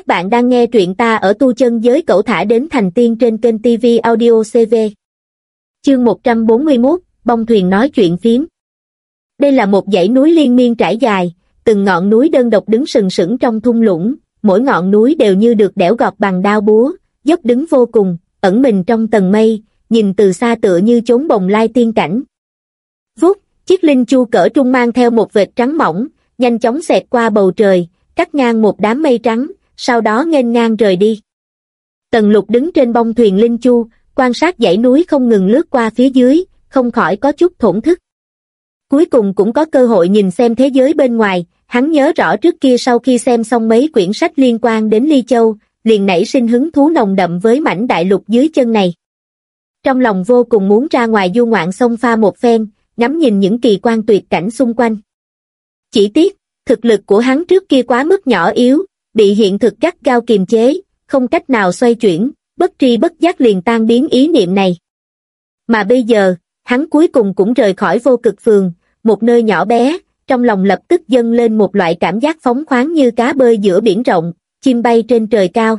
Các bạn đang nghe truyện ta ở tu chân giới cẩu thả đến thành tiên trên kênh TV Audio CV. Chương 141, bông thuyền nói chuyện phím. Đây là một dãy núi liên miên trải dài, từng ngọn núi đơn độc đứng sừng sững trong thung lũng, mỗi ngọn núi đều như được đẽo gọt bằng đao búa, dốc đứng vô cùng, ẩn mình trong tầng mây, nhìn từ xa tựa như chốn bồng lai tiên cảnh. Vút, chiếc linh chu cỡ trung mang theo một vệt trắng mỏng, nhanh chóng xẹt qua bầu trời, cắt ngang một đám mây trắng, sau đó nghênh ngang rời đi. Tần lục đứng trên bông thuyền Linh Chu, quan sát dãy núi không ngừng lướt qua phía dưới, không khỏi có chút thổn thức. Cuối cùng cũng có cơ hội nhìn xem thế giới bên ngoài, hắn nhớ rõ trước kia sau khi xem xong mấy quyển sách liên quan đến Ly Châu, liền nảy sinh hứng thú nồng đậm với mảnh đại lục dưới chân này. Trong lòng vô cùng muốn ra ngoài du ngoạn sông pha một phen, ngắm nhìn những kỳ quan tuyệt cảnh xung quanh. Chỉ tiếc, thực lực của hắn trước kia quá mức nhỏ yếu, bị hiện thực gắt gao kiềm chế, không cách nào xoay chuyển, bất tri bất giác liền tan biến ý niệm này. Mà bây giờ, hắn cuối cùng cũng rời khỏi vô cực phường, một nơi nhỏ bé, trong lòng lập tức dâng lên một loại cảm giác phóng khoáng như cá bơi giữa biển rộng, chim bay trên trời cao.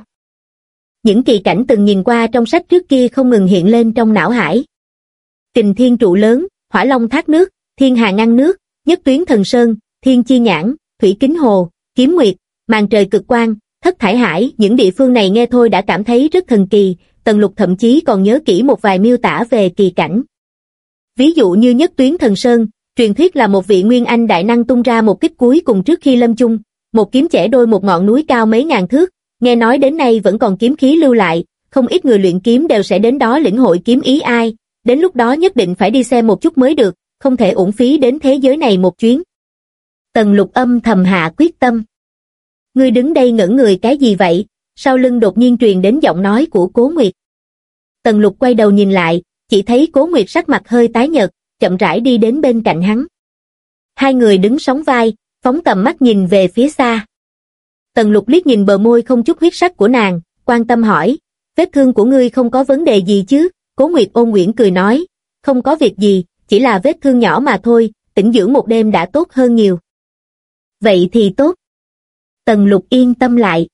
Những kỳ cảnh từng nhìn qua trong sách trước kia không ngừng hiện lên trong não hải. Kình thiên trụ lớn, hỏa long thác nước, thiên hà ngăn nước, nhất tuyến thần sơn, thiên chi nhãn, thủy kính hồ, kiếm nguyệt, màn trời cực quang, thất thải hải, những địa phương này nghe thôi đã cảm thấy rất thần kỳ, Tần Lục thậm chí còn nhớ kỹ một vài miêu tả về kỳ cảnh. Ví dụ như nhất tuyến thần sơn, truyền thuyết là một vị nguyên anh đại năng tung ra một kích cuối cùng trước khi lâm chung, một kiếm chẻ đôi một ngọn núi cao mấy ngàn thước, nghe nói đến nay vẫn còn kiếm khí lưu lại, không ít người luyện kiếm đều sẽ đến đó lĩnh hội kiếm ý ai, đến lúc đó nhất định phải đi xem một chút mới được, không thể uổng phí đến thế giới này một chuyến. Tần lục âm thầm hạ quyết tâm. Ngươi đứng đây ngẩn người cái gì vậy? Sau lưng đột nhiên truyền đến giọng nói của Cố Nguyệt. Tần lục quay đầu nhìn lại, chỉ thấy Cố Nguyệt sắc mặt hơi tái nhợt, chậm rãi đi đến bên cạnh hắn. Hai người đứng sóng vai, phóng tầm mắt nhìn về phía xa. Tần lục liếc nhìn bờ môi không chút huyết sắc của nàng, quan tâm hỏi, vết thương của ngươi không có vấn đề gì chứ? Cố Nguyệt ôn nguyện cười nói, không có việc gì, chỉ là vết thương nhỏ mà thôi, tĩnh dưỡng một đêm đã tốt hơn nhiều. Vậy thì tốt. Tần lục yên tâm lại.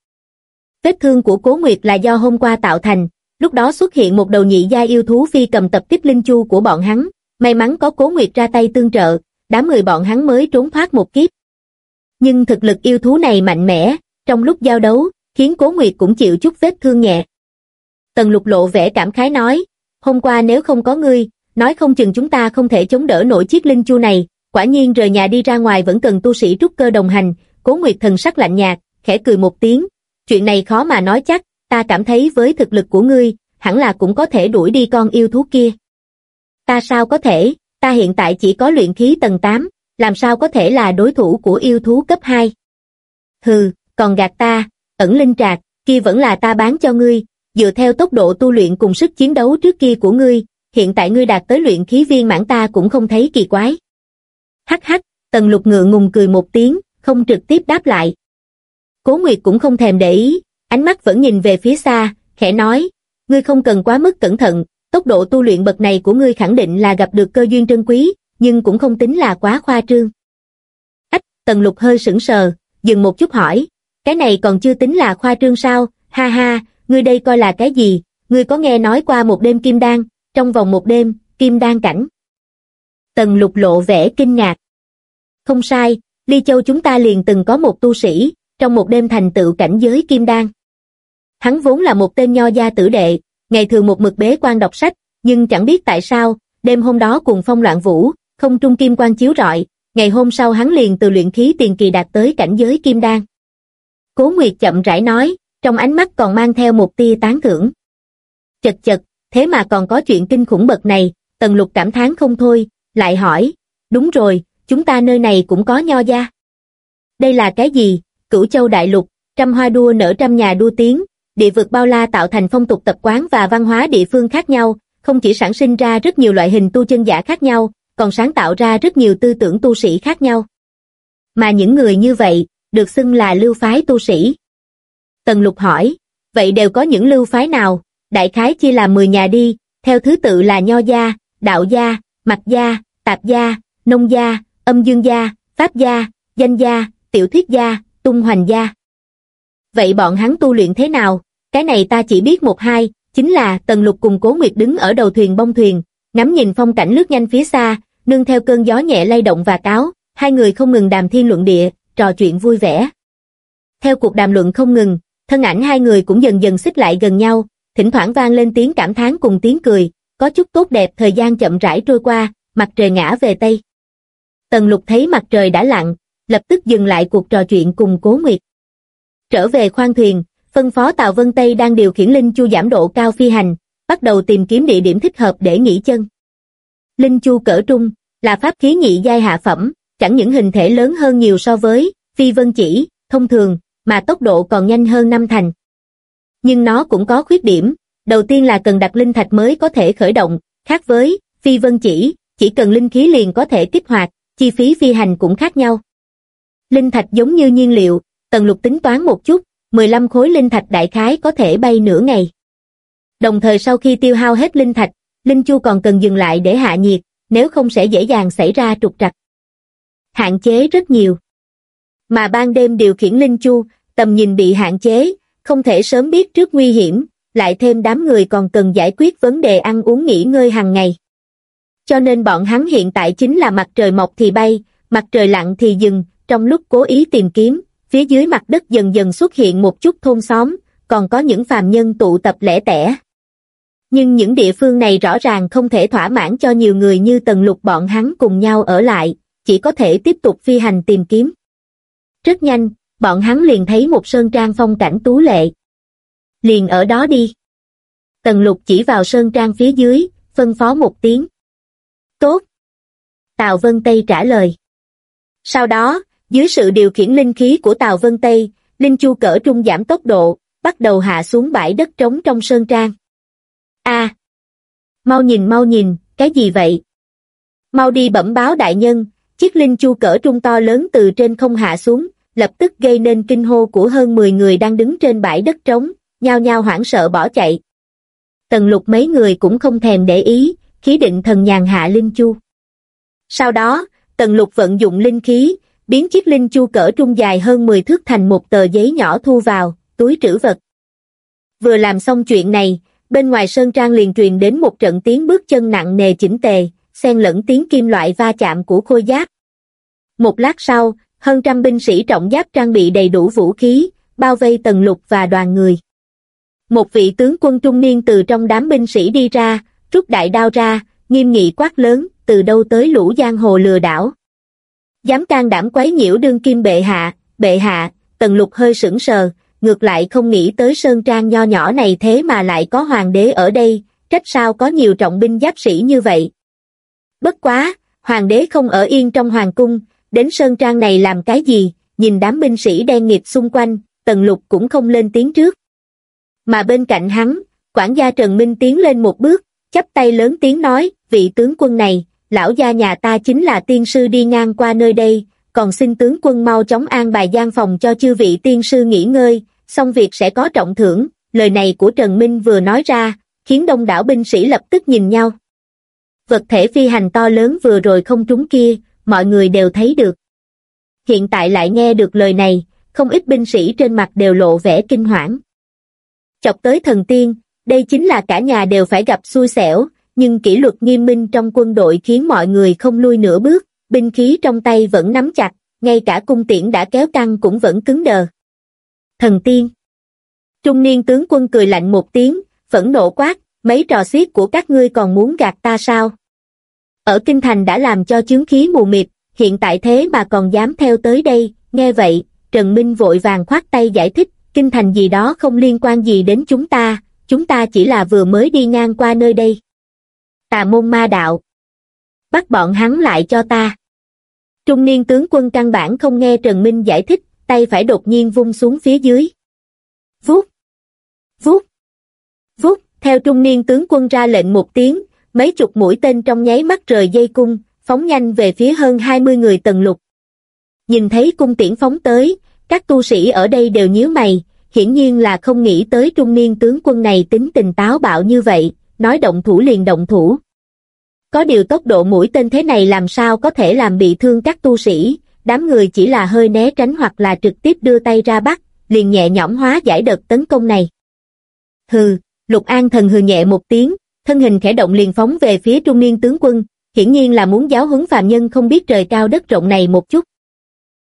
Vết thương của Cố Nguyệt là do hôm qua tạo thành, lúc đó xuất hiện một đầu nhị gia yêu thú phi cầm tập tiếp linh chu của bọn hắn, may mắn có Cố Nguyệt ra tay tương trợ, đám người bọn hắn mới trốn thoát một kiếp. Nhưng thực lực yêu thú này mạnh mẽ, trong lúc giao đấu, khiến Cố Nguyệt cũng chịu chút vết thương nhẹ. Tần lục lộ vẻ cảm khái nói, hôm qua nếu không có ngươi, nói không chừng chúng ta không thể chống đỡ nổi chiếc linh chu này, quả nhiên rời nhà đi ra ngoài vẫn cần tu sĩ trúc cơ đồng hành, cố nguyệt thần sắc lạnh nhạt, khẽ cười một tiếng, chuyện này khó mà nói chắc, ta cảm thấy với thực lực của ngươi, hẳn là cũng có thể đuổi đi con yêu thú kia. Ta sao có thể, ta hiện tại chỉ có luyện khí tầng 8, làm sao có thể là đối thủ của yêu thú cấp 2. Hừ, còn gạt ta, ẩn linh trạc, kia vẫn là ta bán cho ngươi, dựa theo tốc độ tu luyện cùng sức chiến đấu trước kia của ngươi, hiện tại ngươi đạt tới luyện khí viên mãn ta cũng không thấy kỳ quái. Hắc hắc, tần lục ngựa ngùng cười một tiếng, không trực tiếp đáp lại. Cố Nguyệt cũng không thèm để ý, ánh mắt vẫn nhìn về phía xa, khẽ nói, ngươi không cần quá mức cẩn thận, tốc độ tu luyện bậc này của ngươi khẳng định là gặp được cơ duyên trân quý, nhưng cũng không tính là quá khoa trương. Ách, tần lục hơi sững sờ, dừng một chút hỏi, cái này còn chưa tính là khoa trương sao, ha ha, ngươi đây coi là cái gì, ngươi có nghe nói qua một đêm kim đan, trong vòng một đêm, kim đan cảnh. Tần lục lộ vẻ kinh ngạc. Không sai, Ly Châu chúng ta liền từng có một tu sĩ, trong một đêm thành tựu cảnh giới kim đan. Hắn vốn là một tên nho gia tử đệ, ngày thường một mực bế quan đọc sách, nhưng chẳng biết tại sao, đêm hôm đó cùng phong loạn vũ, không trung kim quan chiếu rọi, ngày hôm sau hắn liền từ luyện khí tiền kỳ đạt tới cảnh giới kim đan. Cố Nguyệt chậm rãi nói, trong ánh mắt còn mang theo một tia tán thưởng. Chật chật, thế mà còn có chuyện kinh khủng bậc này, Tần Lục cảm thán không thôi, lại hỏi, đúng rồi, chúng ta nơi này cũng có nho gia. Đây là cái gì? Cửu châu đại lục, trăm hoa đua nở trăm nhà đua tiếng, địa vực bao la tạo thành phong tục tập quán và văn hóa địa phương khác nhau, không chỉ sản sinh ra rất nhiều loại hình tu chân giả khác nhau, còn sáng tạo ra rất nhiều tư tưởng tu sĩ khác nhau. Mà những người như vậy, được xưng là lưu phái tu sĩ. Tần lục hỏi, vậy đều có những lưu phái nào? Đại khái chia làm 10 nhà đi, theo thứ tự là nho gia, đạo gia, mạch gia, tạp gia, nông gia, âm dương gia, pháp gia, danh gia, tiểu thuyết gia, tung hoành gia. Vậy bọn hắn tu luyện thế nào? Cái này ta chỉ biết một hai, chính là Tần Lục cùng Cố Nguyệt đứng ở đầu thuyền bông thuyền, ngắm nhìn phong cảnh lướt nhanh phía xa, nương theo cơn gió nhẹ lay động và cáo, hai người không ngừng đàm thiên luận địa, trò chuyện vui vẻ. Theo cuộc đàm luận không ngừng, thân ảnh hai người cũng dần dần xích lại gần nhau, thỉnh thoảng vang lên tiếng cảm thán cùng tiếng cười, có chút tốt đẹp thời gian chậm rãi trôi qua, mặt trời ngã về Tây. Tần lục thấy mặt trời đã lặn, lập tức dừng lại cuộc trò chuyện cùng Cố Nguyệt. Trở về khoang thuyền, phân phó Tào Vân Tây đang điều khiển Linh Chu giảm độ cao phi hành, bắt đầu tìm kiếm địa điểm thích hợp để nghỉ chân. Linh Chu cỡ trung, là pháp khí nhị giai hạ phẩm, chẳng những hình thể lớn hơn nhiều so với phi vân chỉ, thông thường, mà tốc độ còn nhanh hơn năm thành. Nhưng nó cũng có khuyết điểm, đầu tiên là cần đặt linh thạch mới có thể khởi động, khác với phi vân chỉ, chỉ cần linh khí liền có thể kích hoạt, chi phí phi hành cũng khác nhau. Linh thạch giống như nhiên liệu, tần lục tính toán một chút, 15 khối linh thạch đại khái có thể bay nửa ngày. Đồng thời sau khi tiêu hao hết linh thạch, linh chu còn cần dừng lại để hạ nhiệt, nếu không sẽ dễ dàng xảy ra trục trặc. Hạn chế rất nhiều. Mà ban đêm điều khiển linh chu, tầm nhìn bị hạn chế, không thể sớm biết trước nguy hiểm, lại thêm đám người còn cần giải quyết vấn đề ăn uống nghỉ ngơi hàng ngày. Cho nên bọn hắn hiện tại chính là mặt trời mọc thì bay, mặt trời lặn thì dừng, trong lúc cố ý tìm kiếm, phía dưới mặt đất dần dần xuất hiện một chút thôn xóm, còn có những phàm nhân tụ tập lẻ tẻ. Nhưng những địa phương này rõ ràng không thể thỏa mãn cho nhiều người như tần lục bọn hắn cùng nhau ở lại, chỉ có thể tiếp tục phi hành tìm kiếm. Rất nhanh, bọn hắn liền thấy một sơn trang phong cảnh tú lệ. Liền ở đó đi. Tần lục chỉ vào sơn trang phía dưới, phân phó một tiếng. Tốt. Tào Vân Tây trả lời. Sau đó, dưới sự điều khiển linh khí của Tào Vân Tây, Linh Chu cỡ trung giảm tốc độ, bắt đầu hạ xuống bãi đất trống trong sơn trang. a Mau nhìn mau nhìn, cái gì vậy? Mau đi bẩm báo đại nhân, chiếc Linh Chu cỡ trung to lớn từ trên không hạ xuống, lập tức gây nên kinh hô của hơn 10 người đang đứng trên bãi đất trống, nhao nhao hoảng sợ bỏ chạy. Tần lục mấy người cũng không thèm để ý, khí định thần nhàn hạ Linh Chu. Sau đó, Tần lục vận dụng linh khí, biến chiếc linh chu cỡ trung dài hơn 10 thước thành một tờ giấy nhỏ thu vào, túi trữ vật. Vừa làm xong chuyện này, bên ngoài sơn trang liền truyền đến một trận tiếng bước chân nặng nề chỉnh tề, xen lẫn tiếng kim loại va chạm của khôi giáp. Một lát sau, hơn trăm binh sĩ trọng giáp trang bị đầy đủ vũ khí, bao vây tần lục và đoàn người. Một vị tướng quân trung niên từ trong đám binh sĩ đi ra, rút đại đao ra, nghiêm nghị quát lớn, từ đâu tới lũ giang hồ lừa đảo dám can đảm quấy nhiễu đương kim bệ hạ, bệ hạ, tần lục hơi sững sờ, ngược lại không nghĩ tới sơn trang nho nhỏ này thế mà lại có hoàng đế ở đây, trách sao có nhiều trọng binh giáp sĩ như vậy. Bất quá, hoàng đế không ở yên trong hoàng cung, đến sơn trang này làm cái gì, nhìn đám binh sĩ đen nghịt xung quanh, tần lục cũng không lên tiếng trước. Mà bên cạnh hắn, quản gia Trần Minh tiến lên một bước, chắp tay lớn tiếng nói, vị tướng quân này, lão gia nhà ta chính là tiên sư đi ngang qua nơi đây, còn xin tướng quân mau chóng an bài gian phòng cho chư vị tiên sư nghỉ ngơi, xong việc sẽ có trọng thưởng, lời này của Trần Minh vừa nói ra, khiến đông đảo binh sĩ lập tức nhìn nhau. Vật thể phi hành to lớn vừa rồi không trúng kia, mọi người đều thấy được. Hiện tại lại nghe được lời này, không ít binh sĩ trên mặt đều lộ vẻ kinh hoảng. Chọc tới thần tiên, đây chính là cả nhà đều phải gặp xui xẻo, nhưng kỷ luật nghiêm minh trong quân đội khiến mọi người không lui nửa bước, binh khí trong tay vẫn nắm chặt, ngay cả cung tiễn đã kéo căng cũng vẫn cứng đờ. Thần tiên Trung niên tướng quân cười lạnh một tiếng, phẫn nộ quát, mấy trò xiết của các ngươi còn muốn gạt ta sao? Ở Kinh Thành đã làm cho chướng khí mù mịt, hiện tại thế mà còn dám theo tới đây, nghe vậy, Trần Minh vội vàng khoát tay giải thích, Kinh Thành gì đó không liên quan gì đến chúng ta, chúng ta chỉ là vừa mới đi ngang qua nơi đây tà môn ma đạo. Bắt bọn hắn lại cho ta. Trung niên tướng quân căn bản không nghe Trần Minh giải thích, tay phải đột nhiên vung xuống phía dưới. Vút! Vút! Vút! Theo trung niên tướng quân ra lệnh một tiếng, mấy chục mũi tên trong nháy mắt rời dây cung, phóng nhanh về phía hơn 20 người tầng lục. Nhìn thấy cung tiễn phóng tới, các tu sĩ ở đây đều nhíu mày, hiển nhiên là không nghĩ tới trung niên tướng quân này tính tình táo bạo như vậy, nói động thủ liền động thủ. Có điều tốc độ mũi tên thế này làm sao có thể làm bị thương các tu sĩ, đám người chỉ là hơi né tránh hoặc là trực tiếp đưa tay ra bắt, liền nhẹ nhõm hóa giải đợt tấn công này. Hừ, Lục An thần hừ nhẹ một tiếng, thân hình khẽ động liền phóng về phía trung niên tướng quân, hiển nhiên là muốn giáo huấn phàm nhân không biết trời cao đất rộng này một chút.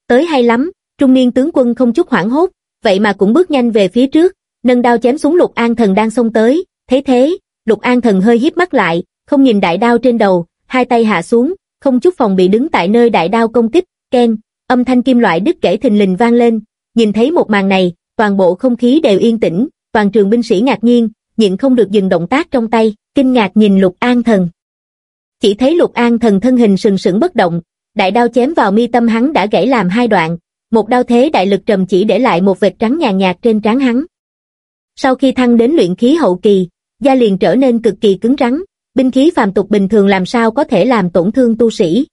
Tới hay lắm, trung niên tướng quân không chút hoảng hốt, vậy mà cũng bước nhanh về phía trước, nâng đao chém xuống Lục An thần đang xông tới, thế thế, Lục An thần hơi híp mắt lại, không nhìn đại đao trên đầu, hai tay hạ xuống, không chút phòng bị đứng tại nơi đại đao công kích, ken, âm thanh kim loại đứt gãy thình lình vang lên, nhìn thấy một màn này, toàn bộ không khí đều yên tĩnh, toàn trường binh sĩ ngạc nhiên, nhịn không được dừng động tác trong tay, kinh ngạc nhìn Lục An Thần. Chỉ thấy Lục An Thần thân hình sừng sững bất động, đại đao chém vào mi tâm hắn đã gãy làm hai đoạn, một đao thế đại lực trầm chỉ để lại một vệt trắng nhàn nhạt trên trán hắn. Sau khi thăng đến luyện khí hậu kỳ, da liền trở nên cực kỳ cứng rắn, binh khí phàm tục bình thường làm sao có thể làm tổn thương tu sĩ.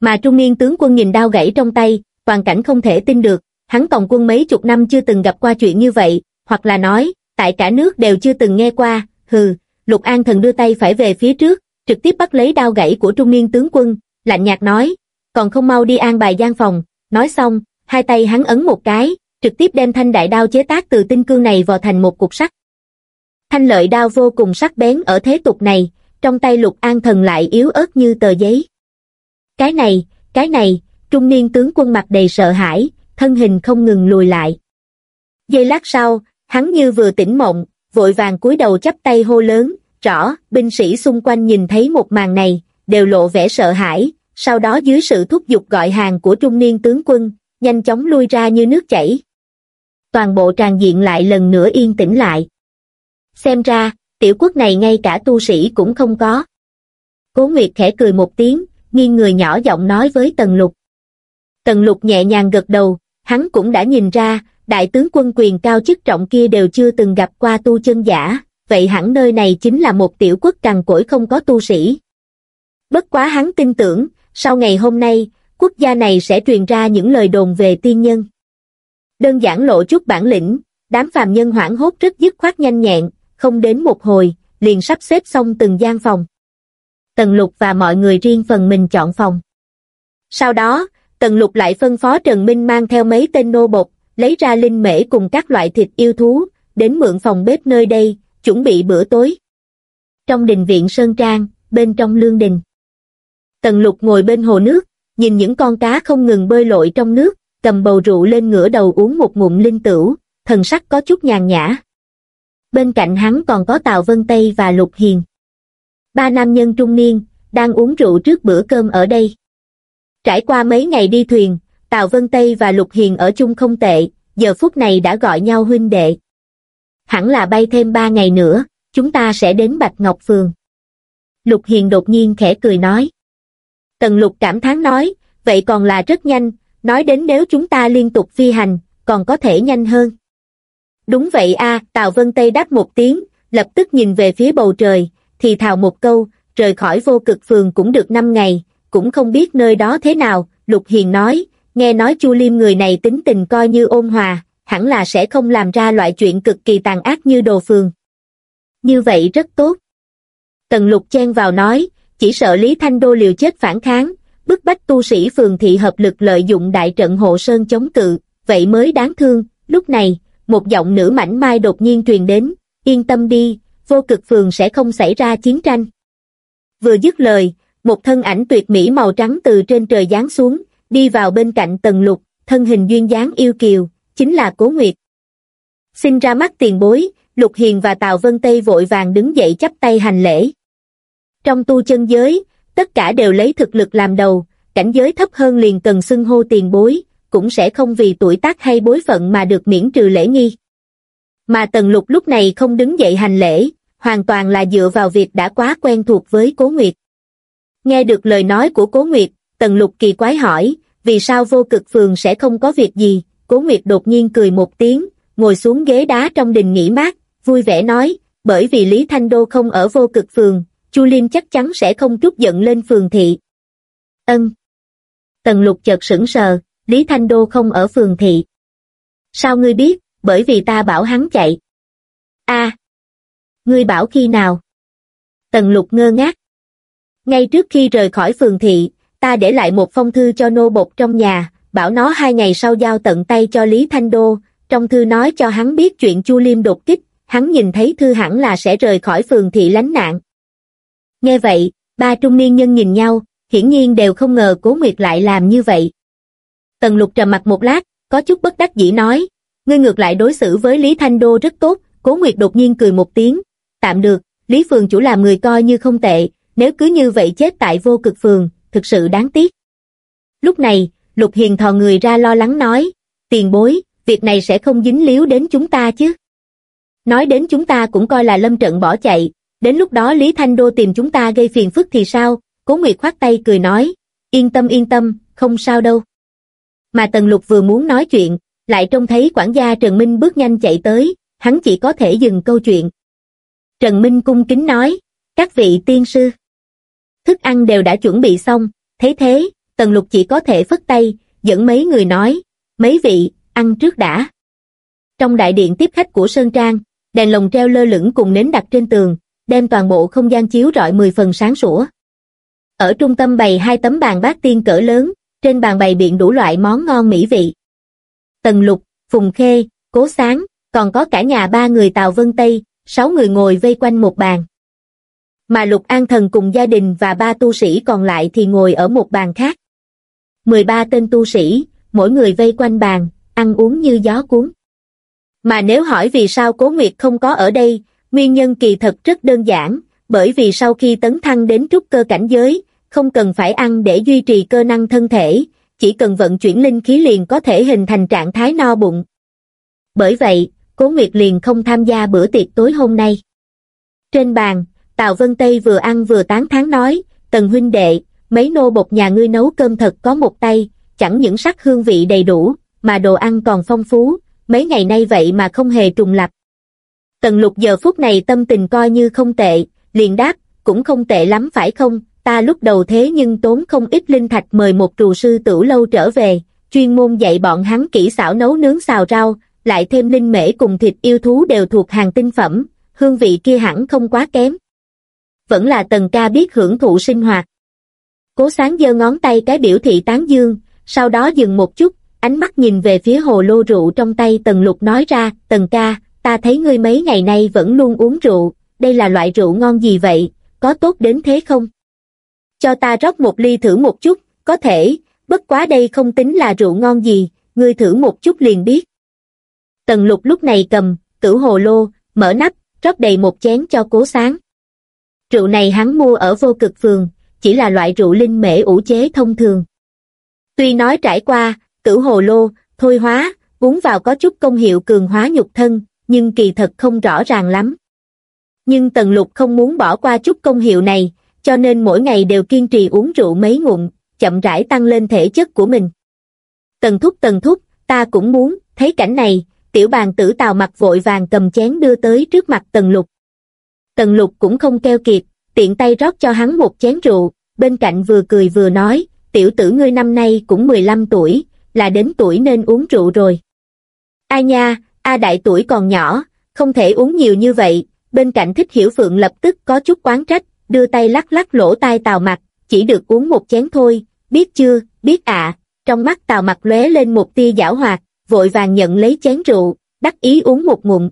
Mà trung niên tướng quân nhìn đao gãy trong tay, toàn cảnh không thể tin được, hắn tổng quân mấy chục năm chưa từng gặp qua chuyện như vậy, hoặc là nói, tại cả nước đều chưa từng nghe qua, hừ, Lục An Thần đưa tay phải về phía trước, trực tiếp bắt lấy đao gãy của trung niên tướng quân, lạnh nhạt nói, còn không mau đi an bài gian phòng, nói xong, hai tay hắn ấn một cái, trực tiếp đem thanh đại đao chế tác từ tinh cương này vào thành một cục sắt. Thanh lợi đao vô cùng sắc bén ở thế tục này, trong tay Lục An Thần lại yếu ớt như tờ giấy. Cái này, cái này, trung niên tướng quân mặt đầy sợ hãi, thân hình không ngừng lùi lại. Giây lát sau, hắn như vừa tỉnh mộng, vội vàng cúi đầu chắp tay hô lớn, rõ, binh sĩ xung quanh nhìn thấy một màn này, đều lộ vẻ sợ hãi, sau đó dưới sự thúc giục gọi hàng của trung niên tướng quân, nhanh chóng lui ra như nước chảy. Toàn bộ tràn diện lại lần nữa yên tĩnh lại. Xem ra, tiểu quốc này ngay cả tu sĩ cũng không có. Cố Nguyệt khẽ cười một tiếng, nghiêng người nhỏ giọng nói với Tần Lục. Tần Lục nhẹ nhàng gật đầu, hắn cũng đã nhìn ra, đại tướng quân quyền cao chức trọng kia đều chưa từng gặp qua tu chân giả, vậy hẳn nơi này chính là một tiểu quốc cằn cỗi không có tu sĩ. Bất quá hắn tin tưởng, sau ngày hôm nay, quốc gia này sẽ truyền ra những lời đồn về tiên nhân. Đơn giản lộ chút bản lĩnh, đám phàm nhân hoảng hốt rất dứt khoát nhanh nhẹn, không đến một hồi, liền sắp xếp xong từng gian phòng. Tần Lục và mọi người riêng phần mình chọn phòng. Sau đó, Tần Lục lại phân phó Trần Minh mang theo mấy tên nô bộc, lấy ra linh mễ cùng các loại thịt yêu thú, đến mượn phòng bếp nơi đây, chuẩn bị bữa tối. Trong đình viện Sơn Trang, bên trong lương đình. Tần Lục ngồi bên hồ nước, nhìn những con cá không ngừng bơi lội trong nước, cầm bầu rượu lên ngửa đầu uống một ngụm linh tửu, thần sắc có chút nhàn nhã. Bên cạnh hắn còn có Tào Vân Tây và Lục Hiền. Ba nam nhân trung niên, đang uống rượu trước bữa cơm ở đây. Trải qua mấy ngày đi thuyền, Tào Vân Tây và Lục Hiền ở chung không tệ, giờ phút này đã gọi nhau huynh đệ. Hẳn là bay thêm ba ngày nữa, chúng ta sẽ đến Bạch Ngọc Phường. Lục Hiền đột nhiên khẽ cười nói. Tần Lục cảm thán nói, vậy còn là rất nhanh, nói đến nếu chúng ta liên tục phi hành, còn có thể nhanh hơn. Đúng vậy a Tào Vân Tây đáp một tiếng, lập tức nhìn về phía bầu trời, thì thào một câu, rời khỏi vô cực phường cũng được năm ngày, cũng không biết nơi đó thế nào, Lục Hiền nói, nghe nói Chu Liêm người này tính tình coi như ôn hòa, hẳn là sẽ không làm ra loại chuyện cực kỳ tàn ác như đồ phường. Như vậy rất tốt. Tần Lục chen vào nói, chỉ sợ Lý Thanh Đô liều chết phản kháng, bức bách tu sĩ phường thị hợp lực lợi dụng đại trận hộ sơn chống cự, vậy mới đáng thương, lúc này, một giọng nữ mảnh mai đột nhiên truyền đến, yên tâm đi, vô cực phường sẽ không xảy ra chiến tranh. Vừa dứt lời, một thân ảnh tuyệt mỹ màu trắng từ trên trời giáng xuống, đi vào bên cạnh tần lục, thân hình duyên dáng yêu kiều, chính là Cố Nguyệt. Xin ra mắt tiền bối, Lục Hiền và Tào Vân Tây vội vàng đứng dậy chắp tay hành lễ. Trong tu chân giới, tất cả đều lấy thực lực làm đầu, cảnh giới thấp hơn liền cần xưng hô tiền bối, cũng sẽ không vì tuổi tác hay bối phận mà được miễn trừ lễ nghi. Mà Tần Lục lúc này không đứng dậy hành lễ, hoàn toàn là dựa vào việc đã quá quen thuộc với Cố Nguyệt. Nghe được lời nói của Cố Nguyệt, Tần Lục kỳ quái hỏi, vì sao vô cực phường sẽ không có việc gì, Cố Nguyệt đột nhiên cười một tiếng, ngồi xuống ghế đá trong đình nghỉ mát, vui vẻ nói, bởi vì Lý Thanh Đô không ở vô cực phường, Chu Liêm chắc chắn sẽ không trút giận lên phường thị. Ân. Tần lục chợt sững sờ, Lý Thanh Đô không ở phường thị. Sao ngươi biết, bởi vì ta bảo hắn chạy. a Ngươi bảo khi nào? Tần lục ngơ ngác. Ngay trước khi rời khỏi phường thị, ta để lại một phong thư cho nô bột trong nhà, bảo nó hai ngày sau giao tận tay cho Lý Thanh Đô, trong thư nói cho hắn biết chuyện Chu Liêm đột kích, hắn nhìn thấy thư hẳn là sẽ rời khỏi phường thị lánh nạn. Nghe vậy, ba trung niên nhân nhìn nhau, hiển nhiên đều không ngờ Cố Nguyệt lại làm như vậy. Tần lục trầm mặt một lát, có chút bất đắc dĩ nói, ngươi ngược lại đối xử với Lý Thanh Đô rất tốt, Cố Nguyệt đột nhiên cười một tiếng, tạm được, Lý Phường chủ làm người coi như không tệ, nếu cứ như vậy chết tại vô cực phường, thực sự đáng tiếc. Lúc này, Lục Hiền thò người ra lo lắng nói, tiền bối, việc này sẽ không dính líu đến chúng ta chứ. Nói đến chúng ta cũng coi là lâm trận bỏ chạy, đến lúc đó Lý Thanh Đô tìm chúng ta gây phiền phức thì sao, Cố Nguyệt khoát tay cười nói, yên tâm yên tâm, không sao đâu. Mà Tần Lục vừa muốn nói chuyện, lại trông thấy quản gia Trần Minh bước nhanh chạy tới, hắn chỉ có thể dừng câu chuyện. Trần Minh cung kính nói, các vị tiên sư. Thức ăn đều đã chuẩn bị xong, thấy thế, Tần Lục chỉ có thể phất tay, dẫn mấy người nói, mấy vị, ăn trước đã. Trong đại điện tiếp khách của Sơn Trang, đèn lồng treo lơ lửng cùng nến đặt trên tường, đem toàn bộ không gian chiếu rọi 10 phần sáng sủa. Ở trung tâm bày hai tấm bàn bát tiên cỡ lớn, trên bàn bày biện đủ loại món ngon mỹ vị. Tần Lục, Phùng Khê, Cố Sáng, còn có cả nhà ba người Tàu Vân Tây, sáu người ngồi vây quanh một bàn. Mà Lục An Thần cùng gia đình và ba tu sĩ còn lại thì ngồi ở một bàn khác. 13 tên tu sĩ, mỗi người vây quanh bàn, ăn uống như gió cuốn. Mà nếu hỏi vì sao Cố Nguyệt không có ở đây, nguyên nhân kỳ thật rất đơn giản, bởi vì sau khi tấn thăng đến trúc cơ cảnh giới, không cần phải ăn để duy trì cơ năng thân thể, chỉ cần vận chuyển linh khí liền có thể hình thành trạng thái no bụng. Bởi vậy, Cố Nguyệt liền không tham gia bữa tiệc tối hôm nay. Trên bàn, Tào Vân Tây vừa ăn vừa tán thán nói, Tần huynh đệ, mấy nô bột nhà ngươi nấu cơm thật có một tay, chẳng những sắc hương vị đầy đủ, mà đồ ăn còn phong phú, mấy ngày nay vậy mà không hề trùng lập. Tần lục giờ phút này tâm tình coi như không tệ, liền đáp, cũng không tệ lắm phải không, ta lúc đầu thế nhưng tốn không ít linh thạch mời một trù sư tử lâu trở về, chuyên môn dạy bọn hắn kỹ xảo nấu nướng xào rau, lại thêm linh mễ cùng thịt yêu thú đều thuộc hàng tinh phẩm, hương vị kia hẳn không quá kém. Vẫn là tần ca biết hưởng thụ sinh hoạt. Cố sáng giơ ngón tay cái biểu thị tán dương, sau đó dừng một chút, ánh mắt nhìn về phía hồ lô rượu trong tay tần lục nói ra, tần ca, ta thấy ngươi mấy ngày nay vẫn luôn uống rượu, đây là loại rượu ngon gì vậy, có tốt đến thế không? Cho ta rót một ly thử một chút, có thể, bất quá đây không tính là rượu ngon gì, ngươi thử một chút liền biết. Tần lục lúc này cầm, tử hồ lô, mở nắp, rót đầy một chén cho cố sáng. Rượu này hắn mua ở vô cực phường, chỉ là loại rượu linh mễ ủ chế thông thường. Tuy nói trải qua, tử hồ lô, thôi hóa, uống vào có chút công hiệu cường hóa nhục thân, nhưng kỳ thật không rõ ràng lắm. Nhưng Tần Lục không muốn bỏ qua chút công hiệu này, cho nên mỗi ngày đều kiên trì uống rượu mấy ngụm, chậm rãi tăng lên thể chất của mình. Tần thúc tần thúc, ta cũng muốn, thấy cảnh này, tiểu bàn tử tào mặt vội vàng cầm chén đưa tới trước mặt tần lục. Tần lục cũng không keo kiệt, tiện tay rót cho hắn một chén rượu, bên cạnh vừa cười vừa nói, tiểu tử ngươi năm nay cũng 15 tuổi, là đến tuổi nên uống rượu rồi. Ai nha, A đại tuổi còn nhỏ, không thể uống nhiều như vậy, bên cạnh thích hiểu phượng lập tức có chút quán trách, đưa tay lắc lắc lỗ tai tào mặt, chỉ được uống một chén thôi, biết chưa, biết ạ, trong mắt tào mặt lóe lên một tia giảo hoạt, vội vàng nhận lấy chén rượu, đắc ý uống một ngụm.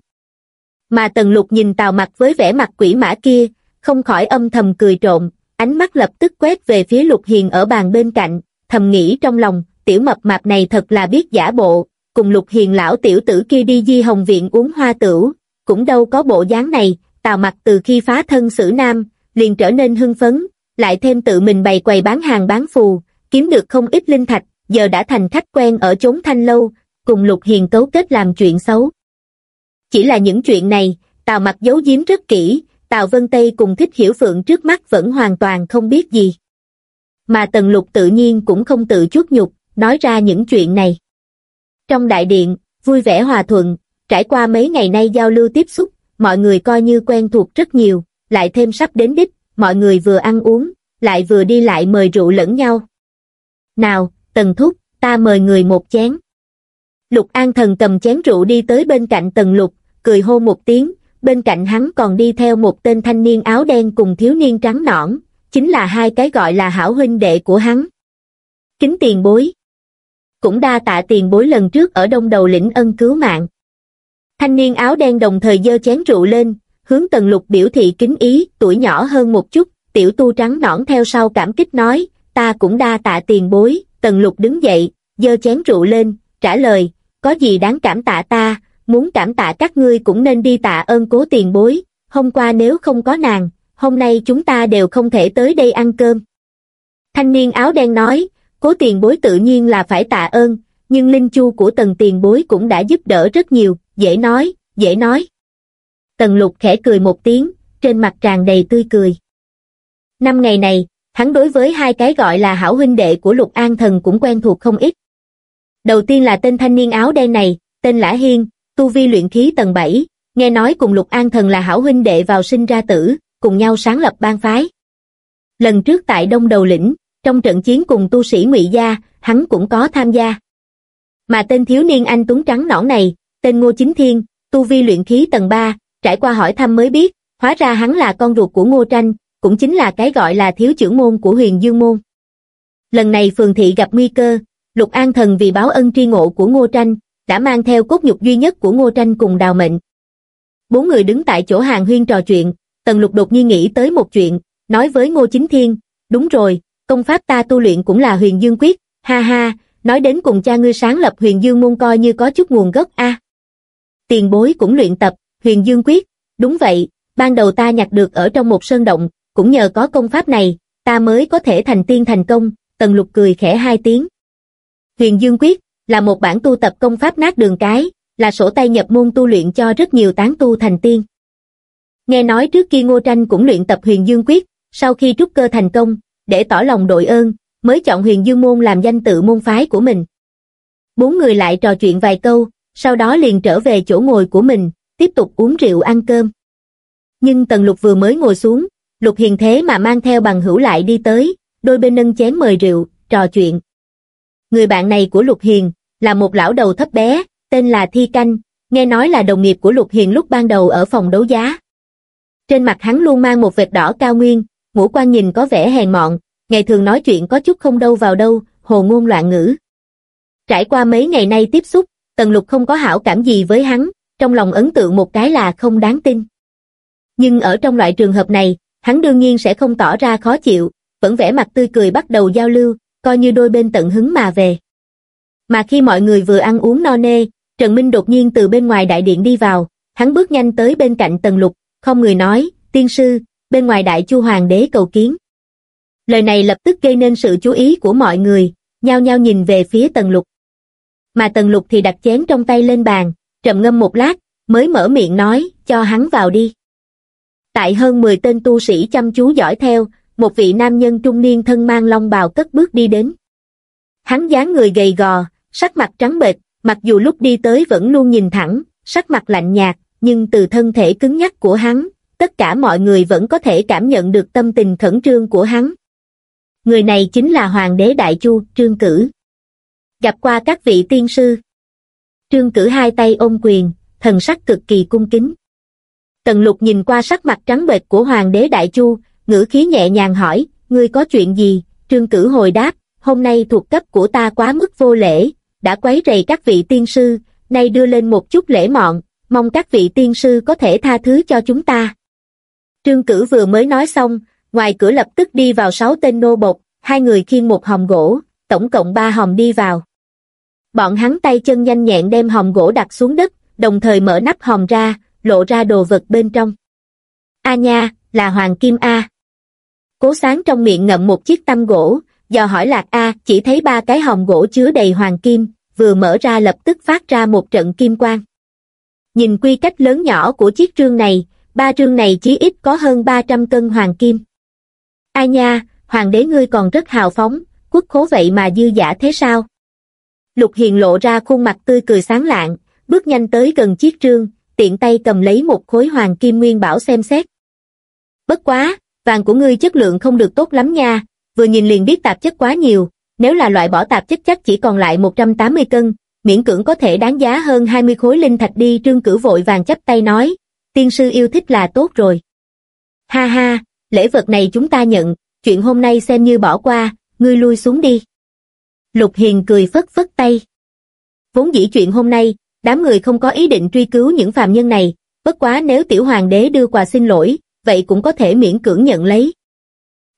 Mà tần lục nhìn tào mặt với vẻ mặt quỷ mã kia, không khỏi âm thầm cười trộm, ánh mắt lập tức quét về phía lục hiền ở bàn bên cạnh, thầm nghĩ trong lòng, tiểu mập mạp này thật là biết giả bộ, cùng lục hiền lão tiểu tử kia đi di hồng viện uống hoa tửu, cũng đâu có bộ dáng này, tào mặt từ khi phá thân xử nam, liền trở nên hưng phấn, lại thêm tự mình bày quầy bán hàng bán phù, kiếm được không ít linh thạch, giờ đã thành khách quen ở chốn thanh lâu, cùng lục hiền cấu kết làm chuyện xấu. Chỉ là những chuyện này, tào mặt giấu giếm rất kỹ, tào vân tây cùng thích hiểu phượng trước mắt vẫn hoàn toàn không biết gì. Mà tần lục tự nhiên cũng không tự chuốt nhục, nói ra những chuyện này. Trong đại điện, vui vẻ hòa thuận, trải qua mấy ngày nay giao lưu tiếp xúc, mọi người coi như quen thuộc rất nhiều, lại thêm sắp đến đích, mọi người vừa ăn uống, lại vừa đi lại mời rượu lẫn nhau. Nào, Tần Thúc, ta mời người một chén. Lục An Thần cầm chén rượu đi tới bên cạnh Tần Lục, cười hô một tiếng, bên cạnh hắn còn đi theo một tên thanh niên áo đen cùng thiếu niên trắng nõn, chính là hai cái gọi là hảo huynh đệ của hắn. Kính tiền bối cũng đa tạ tiền bối lần trước ở đông đầu lĩnh ân cứu mạng. Thanh niên áo đen đồng thời dơ chén rượu lên, hướng tần lục biểu thị kính ý, tuổi nhỏ hơn một chút, tiểu tu trắng nõn theo sau cảm kích nói, ta cũng đa tạ tiền bối, tần lục đứng dậy, dơ chén rượu lên, trả lời, có gì đáng cảm tạ ta, muốn cảm tạ các ngươi cũng nên đi tạ ơn cố tiền bối, hôm qua nếu không có nàng, hôm nay chúng ta đều không thể tới đây ăn cơm. Thanh niên áo đen nói, cố tiền bối tự nhiên là phải tạ ơn, nhưng linh chu của tần tiền bối cũng đã giúp đỡ rất nhiều, dễ nói, dễ nói. Tần lục khẽ cười một tiếng, trên mặt tràn đầy tươi cười. Năm ngày này, hắn đối với hai cái gọi là hảo huynh đệ của lục an thần cũng quen thuộc không ít. Đầu tiên là tên thanh niên áo đen này, tên Lã Hiên, tu vi luyện khí tầng 7, nghe nói cùng lục an thần là hảo huynh đệ vào sinh ra tử, cùng nhau sáng lập bang phái. Lần trước tại Đông Đầu Lĩnh, trong trận chiến cùng tu sĩ ngụy Gia, hắn cũng có tham gia. Mà tên thiếu niên anh Tuấn Trắng nõn này, tên Ngô Chính Thiên, tu vi luyện khí tầng 3, trải qua hỏi thăm mới biết, hóa ra hắn là con ruột của Ngô Tranh, cũng chính là cái gọi là thiếu trưởng môn của huyền Dương Môn. Lần này phường thị gặp nguy cơ, Lục An Thần vì báo ân tri ngộ của Ngô Tranh, đã mang theo cốt nhục duy nhất của Ngô Tranh cùng đào mệnh. Bốn người đứng tại chỗ hàng huyên trò chuyện, Tần Lục đột nhiên nghĩ tới một chuyện, nói với Ngô Chính Thiên, đúng rồi, công pháp ta tu luyện cũng là huyền dương quyết, ha ha, nói đến cùng cha ngươi sáng lập huyền dương môn coi như có chút nguồn gốc a. Tiền bối cũng luyện tập, huyền dương quyết, đúng vậy, ban đầu ta nhặt được ở trong một sơn động, cũng nhờ có công pháp này, ta mới có thể thành tiên thành công, tần lục cười khẽ hai tiếng. Huyền dương quyết, là một bản tu tập công pháp nát đường cái, là sổ tay nhập môn tu luyện cho rất nhiều tán tu thành tiên. Nghe nói trước kia Ngô Tranh cũng luyện tập huyền dương quyết, sau khi trúc cơ thành công, để tỏ lòng đội ơn, mới chọn huyền dương môn làm danh tự môn phái của mình. Bốn người lại trò chuyện vài câu, sau đó liền trở về chỗ ngồi của mình, tiếp tục uống rượu ăn cơm. Nhưng Tần Lục vừa mới ngồi xuống, Lục Hiền thế mà mang theo bằng hữu lại đi tới, đôi bên nâng chén mời rượu, trò chuyện. Người bạn này của Lục Hiền, là một lão đầu thấp bé, tên là Thi Canh, nghe nói là đồng nghiệp của Lục Hiền lúc ban đầu ở phòng đấu giá. Trên mặt hắn luôn mang một vệt đỏ cao nguyên, ngũ quan nhìn có vẻ hèn mọn, ngày thường nói chuyện có chút không đâu vào đâu, hồ ngôn loạn ngữ. Trải qua mấy ngày nay tiếp xúc, Tần Lục không có hảo cảm gì với hắn, trong lòng ấn tượng một cái là không đáng tin. Nhưng ở trong loại trường hợp này, hắn đương nhiên sẽ không tỏ ra khó chịu, vẫn vẻ mặt tươi cười bắt đầu giao lưu, coi như đôi bên tận hứng mà về. Mà khi mọi người vừa ăn uống no nê, Trần Minh đột nhiên từ bên ngoài đại điện đi vào, hắn bước nhanh tới bên cạnh Tần Lục, không người nói, tiên sư, bên ngoài đại chu hoàng đế cầu kiến. Lời này lập tức gây nên sự chú ý của mọi người, nhao nhao nhìn về phía Tần Lục. Mà Tần Lục thì đặt chén trong tay lên bàn, trầm ngâm một lát, mới mở miệng nói, cho hắn vào đi. Tại hơn 10 tên tu sĩ chăm chú dõi theo, một vị nam nhân trung niên thân mang long bào cất bước đi đến. Hắn dáng người gầy gò, sắc mặt trắng bệch, mặc dù lúc đi tới vẫn luôn nhìn thẳng, sắc mặt lạnh nhạt, nhưng từ thân thể cứng nhắc của hắn, tất cả mọi người vẫn có thể cảm nhận được tâm tình khẩn trương của hắn. Người này chính là Hoàng đế Đại Chu, Trương Cử. Gặp qua các vị tiên sư. Trương Cử hai tay ôm quyền, thần sắc cực kỳ cung kính. Tần lục nhìn qua sắc mặt trắng bệch của Hoàng đế Đại Chu, ngữ khí nhẹ nhàng hỏi, ngươi có chuyện gì? Trương Cử hồi đáp, hôm nay thuộc cấp của ta quá mức vô lễ, đã quấy rầy các vị tiên sư, nay đưa lên một chút lễ mọn, mong các vị tiên sư có thể tha thứ cho chúng ta. Trương Cử vừa mới nói xong, ngoài cửa lập tức đi vào sáu tên nô bộc, hai người khiêng một hòm gỗ, tổng cộng ba hòm đi vào. Bọn hắn tay chân nhanh nhẹn đem hòm gỗ đặt xuống đất, đồng thời mở nắp hòm ra, lộ ra đồ vật bên trong. A nha, là Hoàng Kim A. Cố sáng trong miệng ngậm một chiếc tăm gỗ, do hỏi Lạc A chỉ thấy ba cái hòm gỗ chứa đầy hoàng kim, vừa mở ra lập tức phát ra một trận kim quang. Nhìn quy cách lớn nhỏ của chiếc trương này, ba trương này chí ít có hơn 300 cân hoàng kim. Ai nha, hoàng đế ngươi còn rất hào phóng, quốc khố vậy mà dư giả thế sao? Lục Hiền lộ ra khuôn mặt tươi cười sáng lạng, bước nhanh tới gần chiếc trương, tiện tay cầm lấy một khối hoàng kim nguyên bảo xem xét. Bất quá, vàng của ngươi chất lượng không được tốt lắm nha, vừa nhìn liền biết tạp chất quá nhiều, nếu là loại bỏ tạp chất chắc chỉ còn lại 180 cân, miễn cưỡng có thể đáng giá hơn 20 khối linh thạch đi trương cử vội vàng chấp tay nói, tiên sư yêu thích là tốt rồi. Ha ha, lễ vật này chúng ta nhận, chuyện hôm nay xem như bỏ qua, ngươi lui xuống đi. Lục Hiền cười phất phất tay. Vốn dĩ chuyện hôm nay, đám người không có ý định truy cứu những phàm nhân này, bất quá nếu tiểu hoàng đế đưa quà xin lỗi, vậy cũng có thể miễn cưỡng nhận lấy.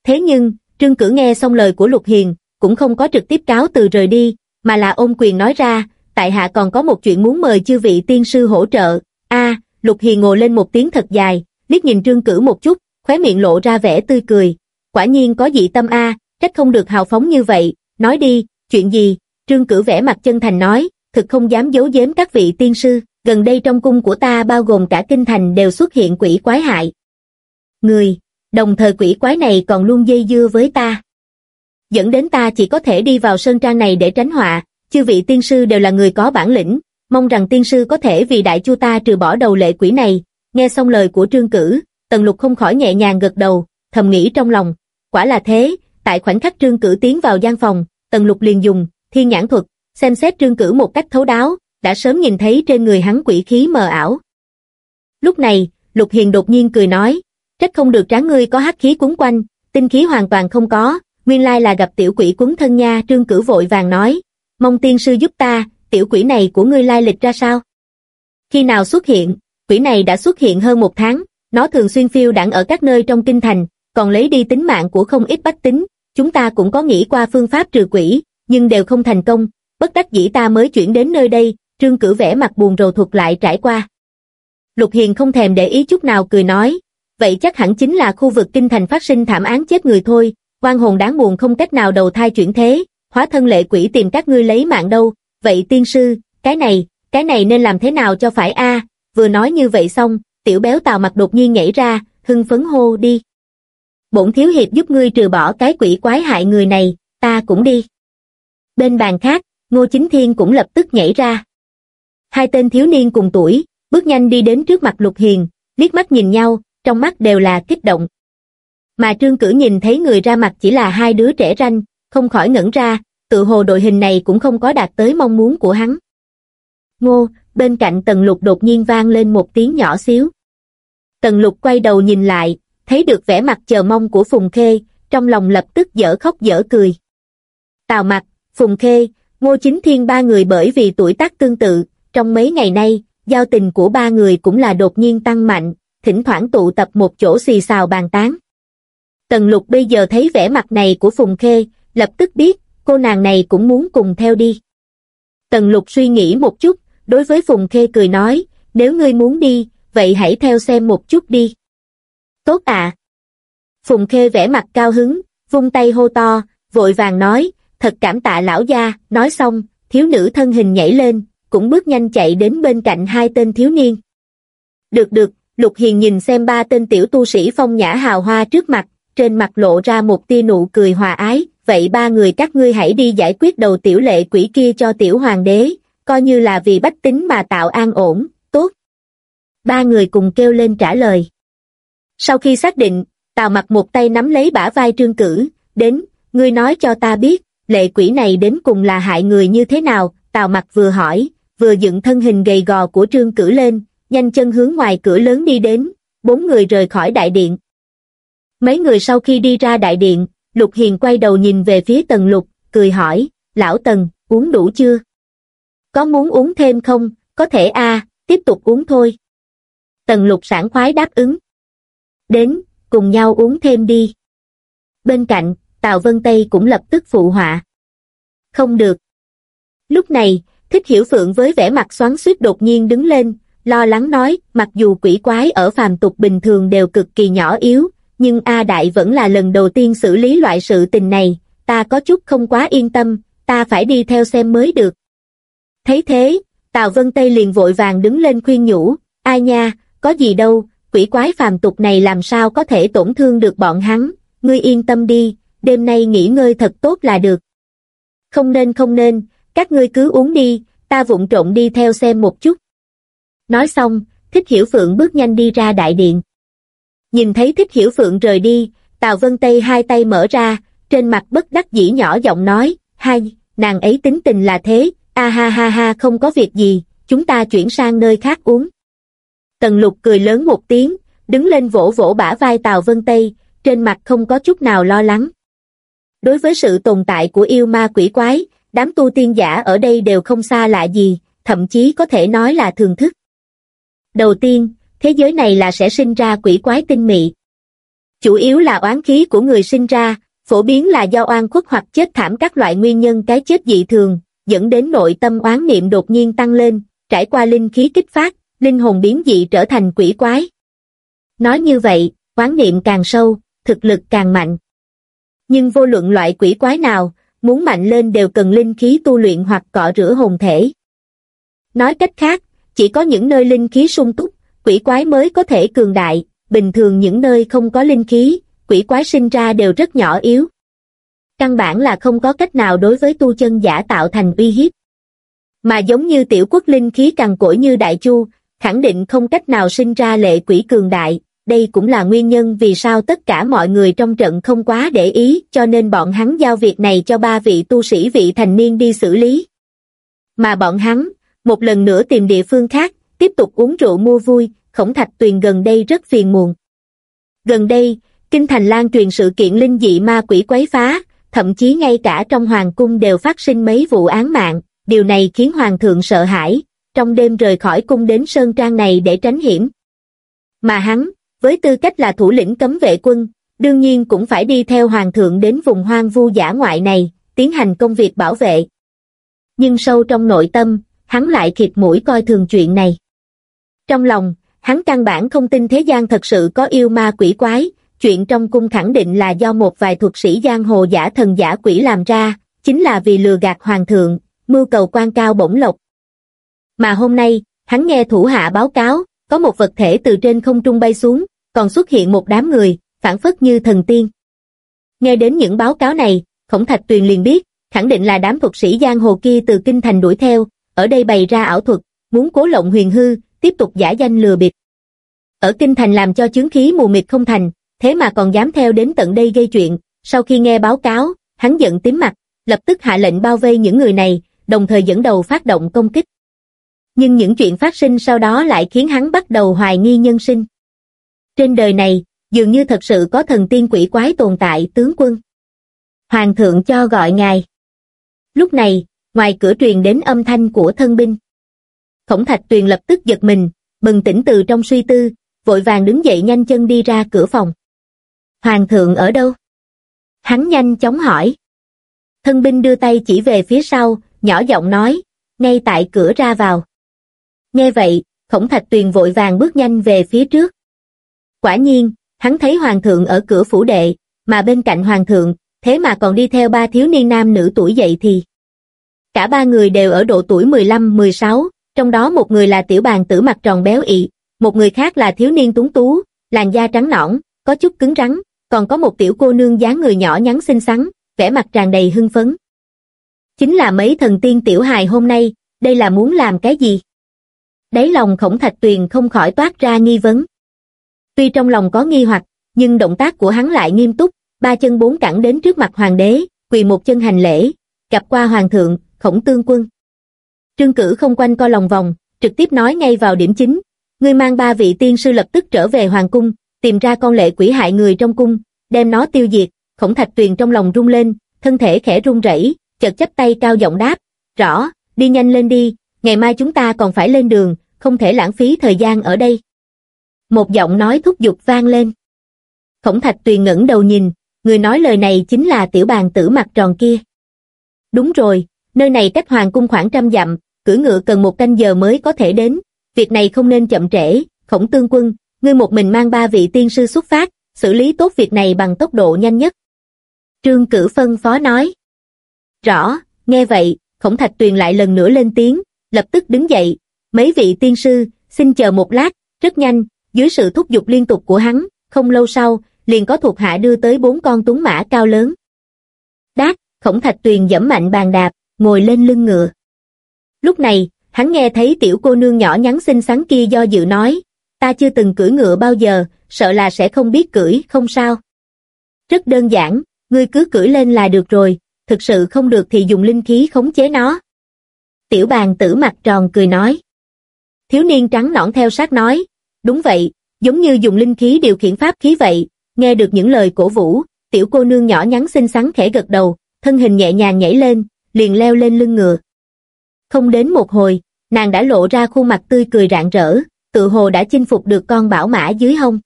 Thế nhưng, Trương Cử nghe xong lời của Lục Hiền, cũng không có trực tiếp cáo từ rời đi, mà là ôm quyền nói ra, tại hạ còn có một chuyện muốn mời chư vị tiên sư hỗ trợ. A, Lục Hiền ngồi lên một tiếng thật dài, liếc nhìn Trương Cử một chút, khóe miệng lộ ra vẻ tươi cười. Quả nhiên có dị tâm A, trách không được hào phóng như vậy, nói đi, chuyện gì? Trương Cử vẻ mặt chân thành nói, thực không dám giấu giếm các vị tiên sư, gần đây trong cung của ta bao gồm cả kinh thành đều xuất hiện quỷ quái hại. Người, đồng thời quỷ quái này còn luôn dây dưa với ta. Dẫn đến ta chỉ có thể đi vào sơn trang này để tránh họa, chư vị tiên sư đều là người có bản lĩnh, mong rằng tiên sư có thể vì đại chu ta trừ bỏ đầu lệ quỷ này. Nghe xong lời của trương cử, tần lục không khỏi nhẹ nhàng gật đầu, thầm nghĩ trong lòng, quả là thế, tại khoảnh khắc trương cử tiến vào gian phòng, tần lục liền dùng, thiên nhãn thuật, xem xét trương cử một cách thấu đáo, đã sớm nhìn thấy trên người hắn quỷ khí mờ ảo. Lúc này, lục hiền đột nhiên cười nói, trách không được tráng ngươi có hắc khí cuốn quanh, tinh khí hoàn toàn không có, nguyên lai là gặp tiểu quỷ cuốn thân nha trương cử vội vàng nói, mong tiên sư giúp ta, tiểu quỷ này của ngươi lai lịch ra sao? Khi nào xuất hiện, quỷ này đã xuất hiện hơn một tháng, nó thường xuyên phiêu đảng ở các nơi trong kinh thành, còn lấy đi tính mạng của không ít bách tính, chúng ta cũng có nghĩ qua phương pháp trừ quỷ, nhưng đều không thành công, bất đắc dĩ ta mới chuyển đến nơi đây, trương cử vẻ mặt buồn rầu thuật lại trải qua. Lục Hiền không thèm để ý chút nào cười nói, vậy chắc hẳn chính là khu vực kinh thành phát sinh thảm án chết người thôi, quan hồn đáng buồn không cách nào đầu thai chuyển thế, hóa thân lệ quỷ tìm các ngươi lấy mạng đâu, vậy tiên sư, cái này, cái này nên làm thế nào cho phải a vừa nói như vậy xong, tiểu béo tào mặt đột nhiên nhảy ra, hưng phấn hô đi. Bổn thiếu hiệp giúp ngươi trừ bỏ cái quỷ quái hại người này, ta cũng đi. Bên bàn khác, Ngô Chính Thiên cũng lập tức nhảy ra. Hai tên thiếu niên cùng tuổi, bước nhanh đi đến trước mặt Lục Hiền, liếc mắt nhìn nhau, trong mắt đều là kích động. Mà Trương Cử nhìn thấy người ra mặt chỉ là hai đứa trẻ ranh, không khỏi ngẩn ra, tự hồ đội hình này cũng không có đạt tới mong muốn của hắn. Ngô, bên cạnh Tần Lục đột nhiên vang lên một tiếng nhỏ xíu. Tần Lục quay đầu nhìn lại, thấy được vẻ mặt chờ mong của Phùng Khê, trong lòng lập tức dở khóc dở cười. Tào mặt, Phùng Khê, Ngô Chính Thiên ba người bởi vì tuổi tác tương tự, trong mấy ngày nay, giao tình của ba người cũng là đột nhiên tăng mạnh, thỉnh thoảng tụ tập một chỗ xì xào bàn tán. Tần lục bây giờ thấy vẻ mặt này của Phùng Khê, lập tức biết, cô nàng này cũng muốn cùng theo đi. Tần lục suy nghĩ một chút, đối với Phùng Khê cười nói, nếu ngươi muốn đi, vậy hãy theo xem một chút đi. Tốt à. Phùng Khê vẻ mặt cao hứng, vung tay hô to, vội vàng nói, thật cảm tạ lão gia, nói xong, thiếu nữ thân hình nhảy lên, cũng bước nhanh chạy đến bên cạnh hai tên thiếu niên. Được được, Lục Hiền nhìn xem ba tên tiểu tu sĩ phong nhã hào hoa trước mặt, trên mặt lộ ra một tia nụ cười hòa ái, vậy ba người các ngươi hãy đi giải quyết đầu tiểu lệ quỷ kia cho tiểu hoàng đế, coi như là vì bách tính mà tạo an ổn, tốt. Ba người cùng kêu lên trả lời. Sau khi xác định, Tào mặt một tay nắm lấy bả vai trương cử, đến, ngươi nói cho ta biết, lệ quỷ này đến cùng là hại người như thế nào, Tào mặt vừa hỏi, vừa dựng thân hình gầy gò của trương cử lên, nhanh chân hướng ngoài cửa lớn đi đến, bốn người rời khỏi đại điện. Mấy người sau khi đi ra đại điện, Lục Hiền quay đầu nhìn về phía Tần Lục, cười hỏi, lão Tần, uống đủ chưa? Có muốn uống thêm không? Có thể a tiếp tục uống thôi. Tần Lục sảng khoái đáp ứng. Đến, cùng nhau uống thêm đi. Bên cạnh, Tào Vân Tây cũng lập tức phụ họa. Không được. Lúc này, Thích Hiểu Phượng với vẻ mặt xoắn xuýt đột nhiên đứng lên, lo lắng nói, mặc dù quỷ quái ở phàm tục bình thường đều cực kỳ nhỏ yếu, nhưng A Đại vẫn là lần đầu tiên xử lý loại sự tình này, ta có chút không quá yên tâm, ta phải đi theo xem mới được. Thấy thế, Tào Vân Tây liền vội vàng đứng lên khuyên nhủ, ai nha, có gì đâu, quỷ quái phàm tục này làm sao có thể tổn thương được bọn hắn, ngươi yên tâm đi, đêm nay nghỉ ngơi thật tốt là được. Không nên không nên, các ngươi cứ uống đi, ta vụng trộn đi theo xem một chút. Nói xong, Thích Hiểu Phượng bước nhanh đi ra đại điện. Nhìn thấy Thích Hiểu Phượng rời đi, Tào Vân Tây hai tay mở ra, trên mặt bất đắc dĩ nhỏ giọng nói, hai, nàng ấy tính tình là thế, a ha ha ha không có việc gì, chúng ta chuyển sang nơi khác uống. Tần lục cười lớn một tiếng, đứng lên vỗ vỗ bả vai Tào Vân Tây, trên mặt không có chút nào lo lắng. Đối với sự tồn tại của yêu ma quỷ quái, đám tu tiên giả ở đây đều không xa lạ gì, thậm chí có thể nói là thường thức. Đầu tiên, thế giới này là sẽ sinh ra quỷ quái tinh mị. Chủ yếu là oán khí của người sinh ra, phổ biến là do oan khuất hoặc chết thảm các loại nguyên nhân cái chết dị thường, dẫn đến nội tâm oán niệm đột nhiên tăng lên, trải qua linh khí kích phát, linh hồn biến dị trở thành quỷ quái. Nói như vậy, oán niệm càng sâu, thực lực càng mạnh. Nhưng vô luận loại quỷ quái nào, muốn mạnh lên đều cần linh khí tu luyện hoặc cọ rửa hồn thể. Nói cách khác, chỉ có những nơi linh khí sung túc, quỷ quái mới có thể cường đại, bình thường những nơi không có linh khí, quỷ quái sinh ra đều rất nhỏ yếu. Căn bản là không có cách nào đối với tu chân giả tạo thành uy hiếp. Mà giống như tiểu quốc linh khí cằn cỗi như đại chu, khẳng định không cách nào sinh ra lệ quỷ cường đại, đây cũng là nguyên nhân vì sao tất cả mọi người trong trận không quá để ý cho nên bọn hắn giao việc này cho ba vị tu sĩ vị thành niên đi xử lý. Mà bọn hắn, một lần nữa tìm địa phương khác, tiếp tục uống rượu mua vui, khổng thạch tuyền gần đây rất phiền muộn. Gần đây, Kinh Thành lan truyền sự kiện linh dị ma quỷ quấy phá, thậm chí ngay cả trong hoàng cung đều phát sinh mấy vụ án mạng, điều này khiến hoàng thượng sợ hãi, trong đêm rời khỏi cung đến sơn trang này để tránh hiểm. Mà hắn, với tư cách là thủ lĩnh cấm vệ quân, đương nhiên cũng phải đi theo hoàng thượng đến vùng hoang vu giả ngoại này, tiến hành công việc bảo vệ. Nhưng sâu trong nội tâm, hắn lại khịt mũi coi thường chuyện này. Trong lòng, hắn căn bản không tin thế gian thật sự có yêu ma quỷ quái, chuyện trong cung khẳng định là do một vài thuật sĩ giang hồ giả thần giả quỷ làm ra, chính là vì lừa gạt hoàng thượng, mưu cầu quan cao bổng lộc. Mà hôm nay, hắn nghe thủ hạ báo cáo, có một vật thể từ trên không trung bay xuống, còn xuất hiện một đám người, phản phất như thần tiên. Nghe đến những báo cáo này, khổng thạch tuyền liền biết, khẳng định là đám thuật sĩ giang hồ kia từ kinh thành đuổi theo, ở đây bày ra ảo thuật, muốn cố lộng huyền hư, tiếp tục giả danh lừa bịp. Ở kinh thành làm cho chướng khí mù mịt không thành, thế mà còn dám theo đến tận đây gây chuyện, sau khi nghe báo cáo, hắn giận tím mặt, lập tức hạ lệnh bao vây những người này, đồng thời dẫn đầu phát động công kích. Nhưng những chuyện phát sinh sau đó lại khiến hắn bắt đầu hoài nghi nhân sinh. Trên đời này, dường như thật sự có thần tiên quỷ quái tồn tại tướng quân. Hoàng thượng cho gọi ngài. Lúc này, ngoài cửa truyền đến âm thanh của thân binh. Khổng thạch tuyền lập tức giật mình, bừng tỉnh từ trong suy tư, vội vàng đứng dậy nhanh chân đi ra cửa phòng. Hoàng thượng ở đâu? Hắn nhanh chóng hỏi. Thân binh đưa tay chỉ về phía sau, nhỏ giọng nói, ngay tại cửa ra vào. Nghe vậy, khổng thạch tuyền vội vàng bước nhanh về phía trước. Quả nhiên, hắn thấy hoàng thượng ở cửa phủ đệ, mà bên cạnh hoàng thượng, thế mà còn đi theo ba thiếu niên nam nữ tuổi dậy thì. Cả ba người đều ở độ tuổi 15-16, trong đó một người là tiểu bàn tử mặt tròn béo ị, một người khác là thiếu niên tuấn tú, làn da trắng nõn, có chút cứng rắn, còn có một tiểu cô nương dáng người nhỏ nhắn xinh xắn, vẻ mặt tràn đầy hưng phấn. Chính là mấy thần tiên tiểu hài hôm nay, đây là muốn làm cái gì? Đáy lòng khổng thạch tuyền không khỏi toát ra nghi vấn. Tuy trong lòng có nghi hoặc, nhưng động tác của hắn lại nghiêm túc, ba chân bốn cẳng đến trước mặt hoàng đế, quỳ một chân hành lễ, gặp qua hoàng thượng, khổng tương quân. Trương cử không quanh co lòng vòng, trực tiếp nói ngay vào điểm chính, ngươi mang ba vị tiên sư lập tức trở về hoàng cung, tìm ra con lệ quỷ hại người trong cung, đem nó tiêu diệt, khổng thạch tuyền trong lòng rung lên, thân thể khẽ run rẩy, chợt chấp tay cao giọng đáp, rõ, đi nhanh lên đi, ngày mai chúng ta còn phải lên đường, không thể lãng phí thời gian ở đây. Một giọng nói thúc giục vang lên. Khổng thạch tuyền ngẩng đầu nhìn, người nói lời này chính là tiểu bàn tử mặt tròn kia. Đúng rồi, nơi này cách hoàng cung khoảng trăm dặm, cưỡi ngựa cần một canh giờ mới có thể đến, việc này không nên chậm trễ, khổng tương quân, ngươi một mình mang ba vị tiên sư xuất phát, xử lý tốt việc này bằng tốc độ nhanh nhất. Trương cử phân phó nói. Rõ, nghe vậy, khổng thạch tuyền lại lần nữa lên tiếng, lập tức đứng dậy, mấy vị tiên sư, xin chờ một lát, rất nhanh, dưới sự thúc giục liên tục của hắn, không lâu sau, liền có thuộc hạ đưa tới bốn con tuấn mã cao lớn. Đát, khổng thạch tuyền dẫm mạnh bàn đạp, ngồi lên lưng ngựa. Lúc này, hắn nghe thấy tiểu cô nương nhỏ nhắn xinh xắn kia do dự nói, ta chưa từng cưỡi ngựa bao giờ, sợ là sẽ không biết cưỡi, không sao. Rất đơn giản, ngươi cứ cưỡi lên là được rồi, thực sự không được thì dùng linh khí khống chế nó. Tiểu bàn tử mặt tròn cười nói. Thiếu niên trắng nõn theo sát nói, đúng vậy, giống như dùng linh khí điều khiển pháp khí vậy, nghe được những lời cổ vũ, tiểu cô nương nhỏ nhắn xinh xắn khẽ gật đầu, thân hình nhẹ nhàng nhảy lên, liền leo lên lưng ngựa. Không đến một hồi, nàng đã lộ ra khuôn mặt tươi cười rạng rỡ, tự hồ đã chinh phục được con bảo mã dưới hông.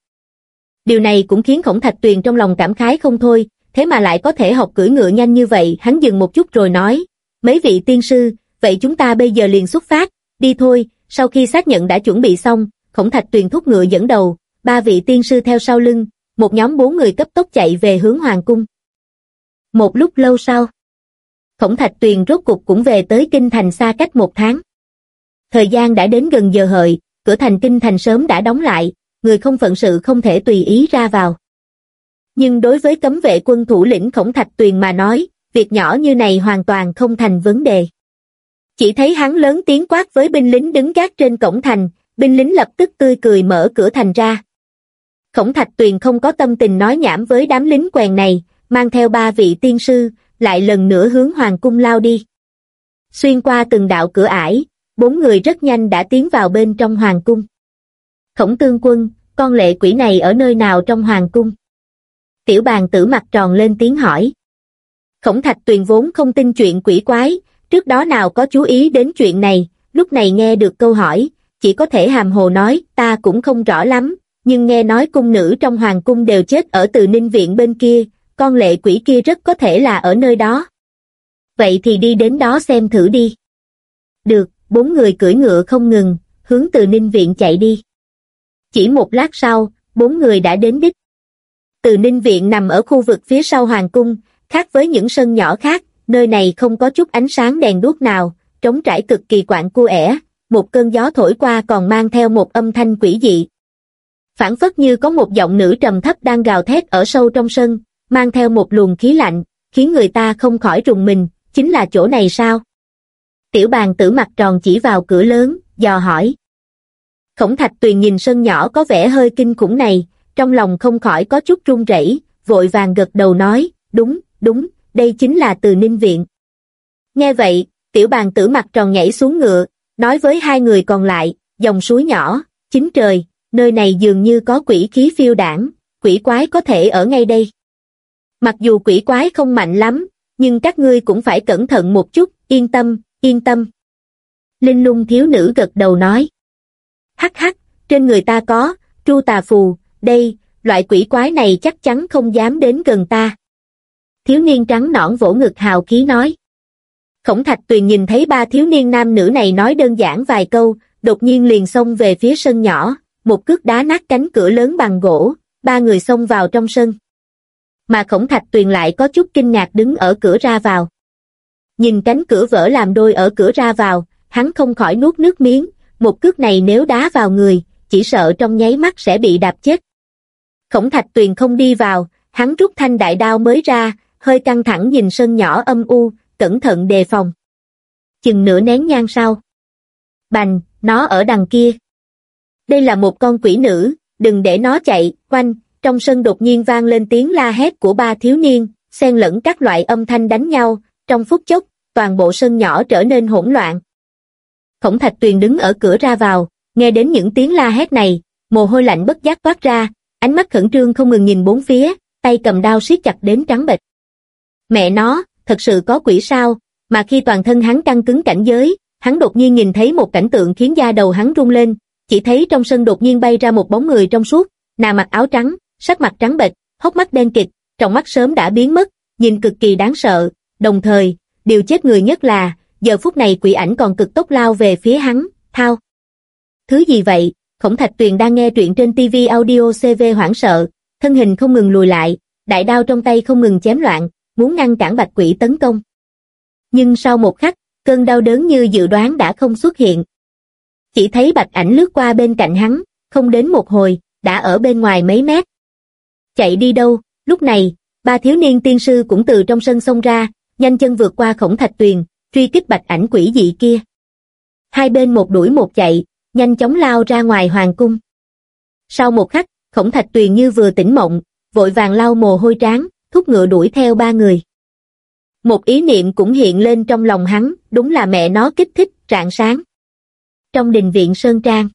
Điều này cũng khiến khổng thạch tuyền trong lòng cảm khái không thôi, thế mà lại có thể học cưỡi ngựa nhanh như vậy, hắn dừng một chút rồi nói, mấy vị tiên sư, vậy chúng ta bây giờ liền xuất phát, đi thôi, sau khi xác nhận đã chuẩn bị xong, khổng thạch tuyền thúc ngựa dẫn đầu, ba vị tiên sư theo sau lưng, một nhóm bốn người cấp tốc chạy về hướng hoàng cung. Một lúc lâu sau, khổng thạch tuyền rốt cục cũng về tới kinh thành xa cách một tháng. Thời gian đã đến gần giờ hợi, cửa thành kinh thành sớm đã đóng lại, người không phận sự không thể tùy ý ra vào. Nhưng đối với cấm vệ quân thủ lĩnh khổng thạch tuyền mà nói, việc nhỏ như này hoàn toàn không thành vấn đề. Chỉ thấy hắn lớn tiếng quát với binh lính đứng gác trên cổng thành, binh lính lập tức tươi cười mở cửa thành ra. Khổng thạch tuyền không có tâm tình nói nhảm với đám lính quèn này, mang theo ba vị tiên sư, lại lần nữa hướng hoàng cung lao đi. Xuyên qua từng đạo cửa ải, bốn người rất nhanh đã tiến vào bên trong hoàng cung. Khổng tương quân, con lệ quỷ này ở nơi nào trong hoàng cung? Tiểu bàn tử mặt tròn lên tiếng hỏi. Khổng thạch tuyền vốn không tin chuyện quỷ quái, trước đó nào có chú ý đến chuyện này, lúc này nghe được câu hỏi, chỉ có thể hàm hồ nói, ta cũng không rõ lắm, nhưng nghe nói cung nữ trong hoàng cung đều chết ở từ ninh viện bên kia, con lệ quỷ kia rất có thể là ở nơi đó. Vậy thì đi đến đó xem thử đi. Được, bốn người cưỡi ngựa không ngừng, hướng từ ninh viện chạy đi. Chỉ một lát sau, bốn người đã đến đích. Từ ninh viện nằm ở khu vực phía sau hoàng cung, khác với những sân nhỏ khác, nơi này không có chút ánh sáng đèn đuốc nào, trống trải cực kỳ quạng cua ẻ, một cơn gió thổi qua còn mang theo một âm thanh quỷ dị. Phản phất như có một giọng nữ trầm thấp đang gào thét ở sâu trong sân, mang theo một luồng khí lạnh, khiến người ta không khỏi rùng mình, chính là chỗ này sao? Tiểu bàn tử mặt tròn chỉ vào cửa lớn, dò hỏi. Khổng thạch tuyền nhìn sân nhỏ có vẻ hơi kinh khủng này, trong lòng không khỏi có chút run rẩy, vội vàng gật đầu nói, đúng, đúng, đây chính là từ ninh viện. Nghe vậy, tiểu bàn tử mặt tròn nhảy xuống ngựa, nói với hai người còn lại, dòng suối nhỏ, chính trời, nơi này dường như có quỷ khí phiêu đảng, quỷ quái có thể ở ngay đây. Mặc dù quỷ quái không mạnh lắm, nhưng các ngươi cũng phải cẩn thận một chút, yên tâm, yên tâm. Linh lung thiếu nữ gật đầu nói. Hắc hắc, trên người ta có, tru tà phù, đây, loại quỷ quái này chắc chắn không dám đến gần ta. Thiếu niên trắng nõn vỗ ngực hào khí nói. Khổng thạch tuyền nhìn thấy ba thiếu niên nam nữ này nói đơn giản vài câu, đột nhiên liền xông về phía sân nhỏ, một cước đá nát cánh cửa lớn bằng gỗ, ba người xông vào trong sân. Mà khổng thạch tuyền lại có chút kinh ngạc đứng ở cửa ra vào. Nhìn cánh cửa vỡ làm đôi ở cửa ra vào, hắn không khỏi nuốt nước miếng, một cước này nếu đá vào người, chỉ sợ trong nháy mắt sẽ bị đạp chết. Khổng thạch tuyền không đi vào, hắn rút thanh đại đao mới ra, hơi căng thẳng nhìn sân nhỏ âm u, cẩn thận đề phòng. Chừng nửa nén nhang sau. Bành, nó ở đằng kia. Đây là một con quỷ nữ, đừng để nó chạy, quanh, trong sân đột nhiên vang lên tiếng la hét của ba thiếu niên, xen lẫn các loại âm thanh đánh nhau, trong phút chốc, toàn bộ sân nhỏ trở nên hỗn loạn. Khổng Thạch Tuyền đứng ở cửa ra vào, nghe đến những tiếng la hét này, mồ hôi lạnh bất giác toát ra, ánh mắt khẩn trương không ngừng nhìn bốn phía, tay cầm đao siết chặt đến trắng bệch. Mẹ nó, thật sự có quỷ sao, mà khi toàn thân hắn căng cứng cảnh giới, hắn đột nhiên nhìn thấy một cảnh tượng khiến da đầu hắn rung lên, chỉ thấy trong sân đột nhiên bay ra một bóng người trong suốt, nàng mặc áo trắng, sắc mặt trắng bệch, hốc mắt đen kịt, trong mắt sớm đã biến mất, nhìn cực kỳ đáng sợ, đồng thời, điều chết người nhất là, giờ phút này quỷ ảnh còn cực tốc lao về phía hắn, thao. Thứ gì vậy? Khổng Thạch Tuyền đang nghe truyện trên TV audio CV hoảng sợ, thân hình không ngừng lùi lại, đại đao trong tay không ngừng chém loạn, muốn ngăn cản bạch quỷ tấn công. Nhưng sau một khắc, cơn đau đớn như dự đoán đã không xuất hiện. Chỉ thấy bạch ảnh lướt qua bên cạnh hắn, không đến một hồi, đã ở bên ngoài mấy mét. Chạy đi đâu, lúc này, ba thiếu niên tiên sư cũng từ trong sân xông ra, nhanh chân vượt qua khổng thạch tuyền, truy kích bạch ảnh quỷ dị kia. Hai bên một đuổi một chạy, nhanh chóng lao ra ngoài hoàng cung. Sau một khắc, khổng thạch tuyền như vừa tỉnh mộng, vội vàng lau mồ hôi trán, thúc ngựa đuổi theo ba người. Một ý niệm cũng hiện lên trong lòng hắn, đúng là mẹ nó kích thích, rạng sáng. Trong đình viện Sơn Trang,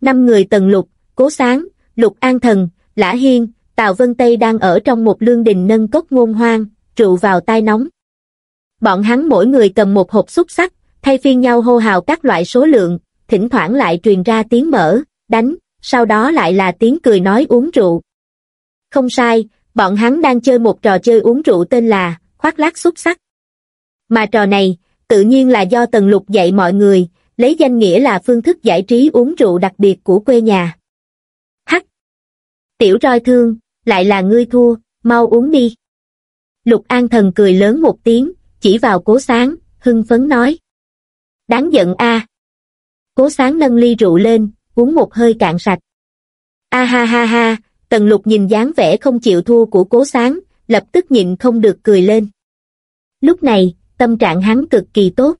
năm người tần lục, cố sáng, lục an thần, lã hiên, Tào Vân Tây đang ở trong một lương đình nâng cốc ngôn hoang, rượu vào tai nóng. bọn hắn mỗi người cầm một hộp xúc sắc, thay phiên nhau hô hào các loại số lượng, thỉnh thoảng lại truyền ra tiếng mở, đánh, sau đó lại là tiếng cười nói uống rượu. Không sai, bọn hắn đang chơi một trò chơi uống rượu tên là khoác lác xúc sắc. Mà trò này, tự nhiên là do Tần Lục dạy mọi người, lấy danh nghĩa là phương thức giải trí uống rượu đặc biệt của quê nhà. Hắc! Tiểu roi thương, lại là ngươi thua, mau uống đi. Lục An Thần cười lớn một tiếng, chỉ vào cố sáng, hưng phấn nói. Đáng giận a. Cố sáng nâng ly rượu lên, uống một hơi cạn sạch. A ha ha ha, Tần Lục nhìn dáng vẻ không chịu thua của cố sáng, lập tức nhịn không được cười lên. Lúc này, tâm trạng hắn cực kỳ tốt.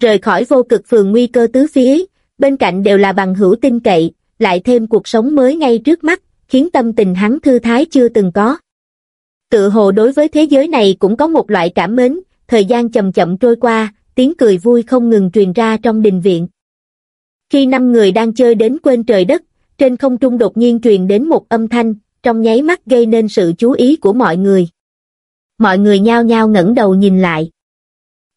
Rời khỏi vô cực phường nguy cơ tứ phía, bên cạnh đều là bằng hữu tin cậy, lại thêm cuộc sống mới ngay trước mắt, khiến tâm tình hắn thư thái chưa từng có. Tự hồ đối với thế giới này cũng có một loại cảm mến, thời gian chậm chậm trôi qua, tiếng cười vui không ngừng truyền ra trong đình viện. Khi năm người đang chơi đến quên trời đất, trên không trung đột nhiên truyền đến một âm thanh, trong nháy mắt gây nên sự chú ý của mọi người. Mọi người nhao nhao ngẩng đầu nhìn lại.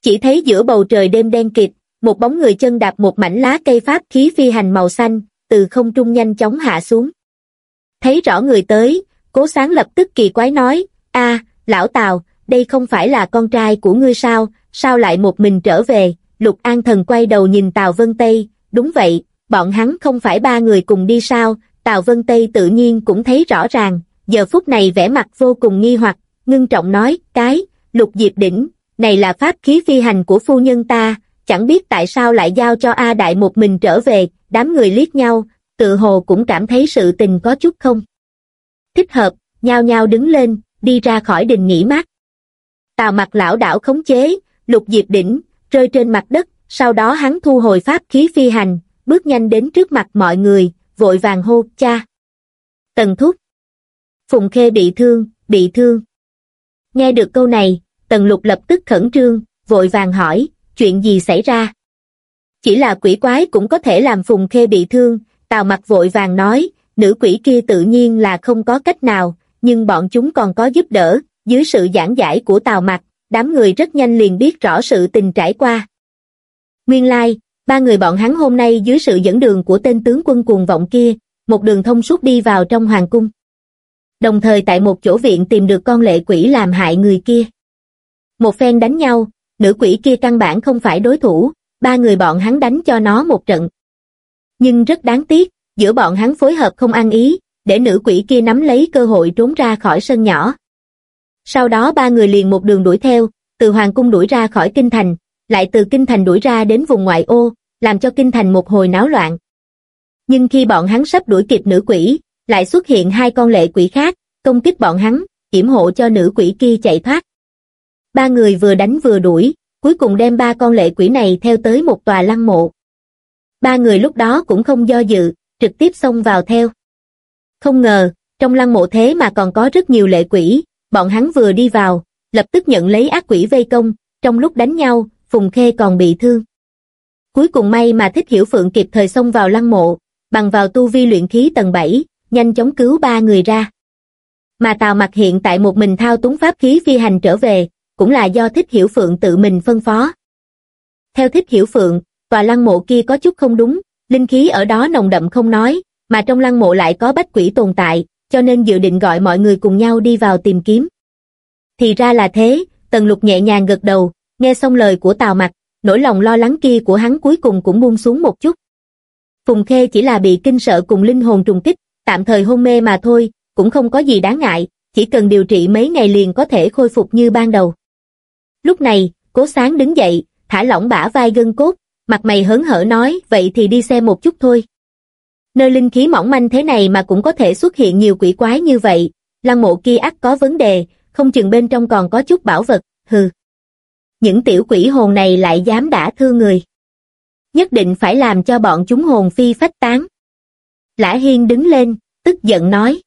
Chỉ thấy giữa bầu trời đêm đen kịt, một bóng người chân đạp một mảnh lá cây pháp khí phi hành màu xanh, từ không trung nhanh chóng hạ xuống. Thấy rõ người tới, cố sáng lập tức kỳ quái nói, a lão Tào, đây không phải là con trai của ngươi sao, sao lại một mình trở về, Lục An Thần quay đầu nhìn Tào Vân Tây, đúng vậy, bọn hắn không phải ba người cùng đi sao, Tào Vân Tây tự nhiên cũng thấy rõ ràng, giờ phút này vẻ mặt vô cùng nghi hoặc, ngưng trọng nói, cái, Lục Diệp Đỉnh, này là pháp khí phi hành của phu nhân ta, chẳng biết tại sao lại giao cho A Đại một mình trở về, đám người liếc nhau, tự hồ cũng cảm thấy sự tình có chút không. Thích hợp, nhao nhao đứng lên, đi ra khỏi đình nghỉ mát. Tào mặt lão đảo khống chế, lục diệp đỉnh, rơi trên mặt đất, sau đó hắn thu hồi pháp khí phi hành, bước nhanh đến trước mặt mọi người, vội vàng hô, cha. Tần thúc. Phùng Khê bị thương, bị thương. Nghe được câu này, Tần lục lập tức khẩn trương, vội vàng hỏi, chuyện gì xảy ra? Chỉ là quỷ quái cũng có thể làm Phùng Khê bị thương, Tào mặt vội vàng nói, nữ quỷ kia tự nhiên là không có cách nào, nhưng bọn chúng còn có giúp đỡ, dưới sự giảng giải của Tào mặt, đám người rất nhanh liền biết rõ sự tình trải qua. Nguyên lai, ba người bọn hắn hôm nay dưới sự dẫn đường của tên tướng quân cuồng vọng kia, một đường thông suốt đi vào trong hoàng cung. Đồng thời tại một chỗ viện tìm được con lệ quỷ làm hại người kia. Một phen đánh nhau, nữ quỷ kia căn bản không phải đối thủ, ba người bọn hắn đánh cho nó một trận. Nhưng rất đáng tiếc, giữa bọn hắn phối hợp không ăn ý, để nữ quỷ kia nắm lấy cơ hội trốn ra khỏi sân nhỏ. Sau đó ba người liền một đường đuổi theo, từ hoàng cung đuổi ra khỏi kinh thành, lại từ kinh thành đuổi ra đến vùng ngoại ô, làm cho kinh thành một hồi náo loạn. Nhưng khi bọn hắn sắp đuổi kịp nữ quỷ, lại xuất hiện hai con lệ quỷ khác, công kích bọn hắn, yểm hộ cho nữ quỷ kia chạy thoát. Ba người vừa đánh vừa đuổi, cuối cùng đem ba con lệ quỷ này theo tới một tòa lăng mộ. Ba người lúc đó cũng không do dự, trực tiếp xông vào theo. Không ngờ, trong lăng mộ thế mà còn có rất nhiều lệ quỷ, bọn hắn vừa đi vào, lập tức nhận lấy ác quỷ vây công, trong lúc đánh nhau, Phùng Khê còn bị thương. Cuối cùng may mà thích hiểu phượng kịp thời xông vào lăng mộ, bằng vào tu vi luyện khí tầng 7, nhanh chóng cứu ba người ra. Mà Tào Mặc hiện tại một mình thao túng pháp khí phi hành trở về, cũng là do thích hiểu phượng tự mình phân phó. Theo thích hiểu phượng, tòa lăng mộ kia có chút không đúng, linh khí ở đó nồng đậm không nói, mà trong lăng mộ lại có bách quỷ tồn tại, cho nên dự định gọi mọi người cùng nhau đi vào tìm kiếm. Thì ra là thế, Tần Lục nhẹ nhàng gật đầu, nghe xong lời của Tào Mặc, nỗi lòng lo lắng kia của hắn cuối cùng cũng buông xuống một chút. Phùng Khê chỉ là bị kinh sợ cùng linh hồn trùng kích, tạm thời hôn mê mà thôi, cũng không có gì đáng ngại, chỉ cần điều trị mấy ngày liền có thể khôi phục như ban đầu. Lúc này, Cố Sáng đứng dậy, thả lỏng bả vai gân cốt, mặt mày hớn hở nói, vậy thì đi xem một chút thôi. Nơi linh khí mỏng manh thế này mà cũng có thể xuất hiện nhiều quỷ quái như vậy, lăng mộ kia ắt có vấn đề, không chừng bên trong còn có chút bảo vật, hừ. Những tiểu quỷ hồn này lại dám đả thương người. Nhất định phải làm cho bọn chúng hồn phi phách tán. Lã Hiên đứng lên, tức giận nói.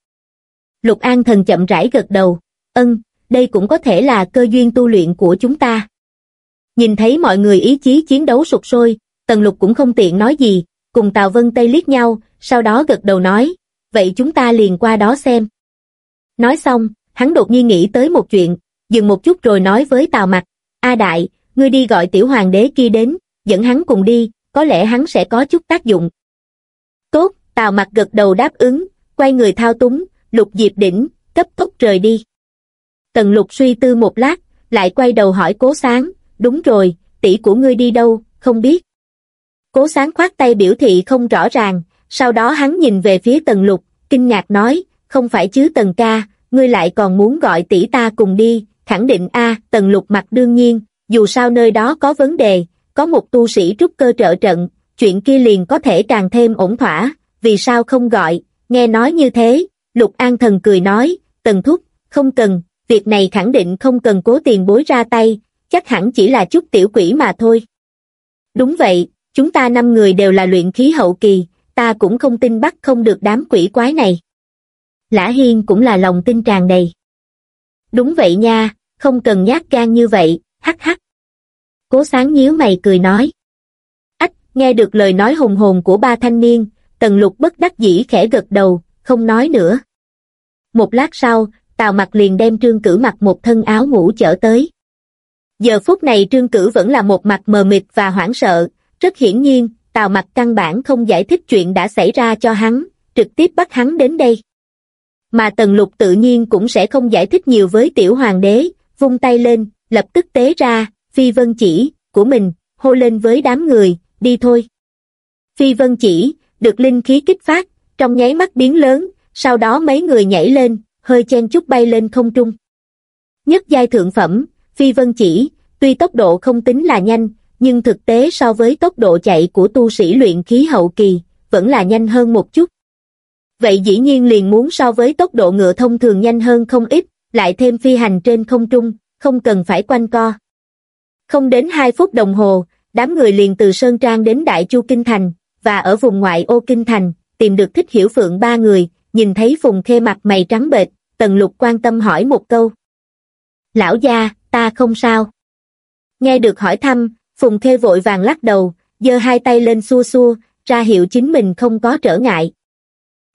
Lục An thần chậm rãi gật đầu, ân, đây cũng có thể là cơ duyên tu luyện của chúng ta. Nhìn thấy mọi người ý chí chiến đấu sụt sôi, Tần Lục cũng không tiện nói gì, cùng Tào Vân Tây liếc nhau, sau đó gật đầu nói, vậy chúng ta liền qua đó xem. Nói xong, hắn đột nhiên nghĩ tới một chuyện, dừng một chút rồi nói với Tào Mặc, A Đại, ngươi đi gọi tiểu hoàng đế kia đến, dẫn hắn cùng đi, có lẽ hắn sẽ có chút tác dụng. Tốt, Tào Mặc gật đầu đáp ứng, quay người thao túng, lục diệp đỉnh, cấp tốc rời đi. Tần lục suy tư một lát, lại quay đầu hỏi cố sáng, đúng rồi, tỷ của ngươi đi đâu, không biết. Cố sáng khoát tay biểu thị không rõ ràng, sau đó hắn nhìn về phía tần lục, kinh ngạc nói, không phải chứ tần ca, ngươi lại còn muốn gọi tỷ ta cùng đi, khẳng định a tần lục mặt đương nhiên, dù sao nơi đó có vấn đề, có một tu sĩ trúc cơ trợ trận, chuyện kia liền có thể càng thêm ổn thỏa, vì sao không gọi, nghe nói như thế, lục an thần cười nói, tần thúc, không cần, việc này khẳng định không cần cố tiền bối ra tay, chắc hẳn chỉ là chút tiểu quỷ mà thôi. Đúng vậy, chúng ta năm người đều là luyện khí hậu kỳ, ta cũng không tin bắt không được đám quỷ quái này. Lã Hiên cũng là lòng tin tràn đầy. Đúng vậy nha, không cần nhát gan như vậy, hắc hắc. Cố sáng nhíu mày cười nói. Ách, nghe được lời nói hùng hồn của ba thanh niên, tần lục bất đắc dĩ khẽ gật đầu, không nói nữa. Một lát sau, Tào mặt liền đem trương cử mặc một thân áo ngủ chở tới. Giờ phút này trương cử vẫn là một mặt mờ mịt và hoảng sợ, rất hiển nhiên, Tào mặt căn bản không giải thích chuyện đã xảy ra cho hắn, trực tiếp bắt hắn đến đây. Mà Tần Lục tự nhiên cũng sẽ không giải thích nhiều với tiểu hoàng đế, vung tay lên, lập tức tế ra, phi vân chỉ, của mình, hô lên với đám người, đi thôi. Phi vân chỉ, được linh khí kích phát, trong nháy mắt biến lớn, sau đó mấy người nhảy lên, hơi chen chút bay lên không trung. Nhất giai thượng phẩm, phi vân chỉ, tuy tốc độ không tính là nhanh, nhưng thực tế so với tốc độ chạy của tu sĩ luyện khí hậu kỳ, vẫn là nhanh hơn một chút. Vậy dĩ nhiên liền muốn so với tốc độ ngựa thông thường nhanh hơn không ít, lại thêm phi hành trên không trung, không cần phải quanh co. Không đến 2 phút đồng hồ, đám người liền từ Sơn Trang đến Đại Chu Kinh Thành, và ở vùng ngoại ô Kinh Thành, tìm được thích hiểu phượng ba người, nhìn thấy Phùng Khê mặt mày trắng bệch, Tần Lục quan tâm hỏi một câu. Lão gia, ta không sao. Nghe được hỏi thăm, Phùng Khê vội vàng lắc đầu, giơ hai tay lên xua xua, ra hiệu chính mình không có trở ngại.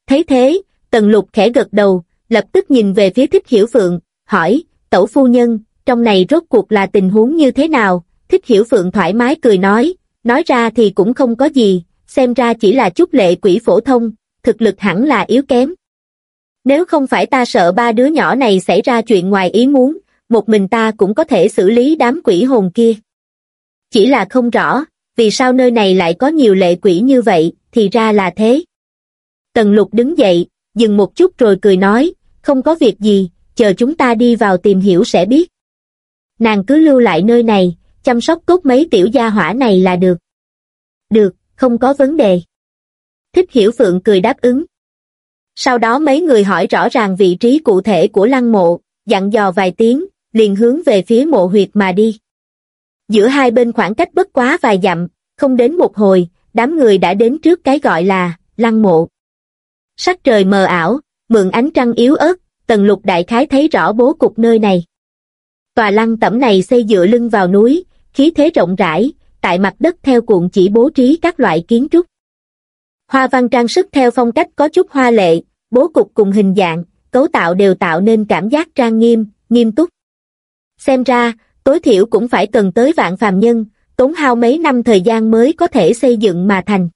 Thấy thế, Tần Lục khẽ gật đầu, lập tức nhìn về phía Thích Hiểu Phượng, hỏi, tẩu phu nhân, trong này rốt cuộc là tình huống như thế nào? Thích Hiểu Phượng thoải mái cười nói, nói ra thì cũng không có gì, xem ra chỉ là chút lệ quỷ phổ thông, thực lực hẳn là yếu kém. Nếu không phải ta sợ ba đứa nhỏ này xảy ra chuyện ngoài ý muốn, một mình ta cũng có thể xử lý đám quỷ hồn kia. Chỉ là không rõ, vì sao nơi này lại có nhiều lệ quỷ như vậy, thì ra là thế. Tần lục đứng dậy, dừng một chút rồi cười nói, không có việc gì, chờ chúng ta đi vào tìm hiểu sẽ biết. Nàng cứ lưu lại nơi này, chăm sóc cốt mấy tiểu gia hỏa này là được. Được, không có vấn đề. Thích hiểu phượng cười đáp ứng. Sau đó mấy người hỏi rõ ràng vị trí cụ thể của lăng mộ, dặn dò vài tiếng, liền hướng về phía mộ huyệt mà đi. Giữa hai bên khoảng cách bất quá vài dặm, không đến một hồi, đám người đã đến trước cái gọi là lăng mộ. Sắc trời mờ ảo, mượn ánh trăng yếu ớt, tần lục đại khái thấy rõ bố cục nơi này. Tòa lăng tẩm này xây dựa lưng vào núi, khí thế rộng rãi, tại mặt đất theo cuộn chỉ bố trí các loại kiến trúc. Hoa văn trang sức theo phong cách có chút hoa lệ, bố cục cùng hình dạng, cấu tạo đều tạo nên cảm giác trang nghiêm, nghiêm túc. Xem ra, tối thiểu cũng phải cần tới vạn phàm nhân, tốn hao mấy năm thời gian mới có thể xây dựng mà thành.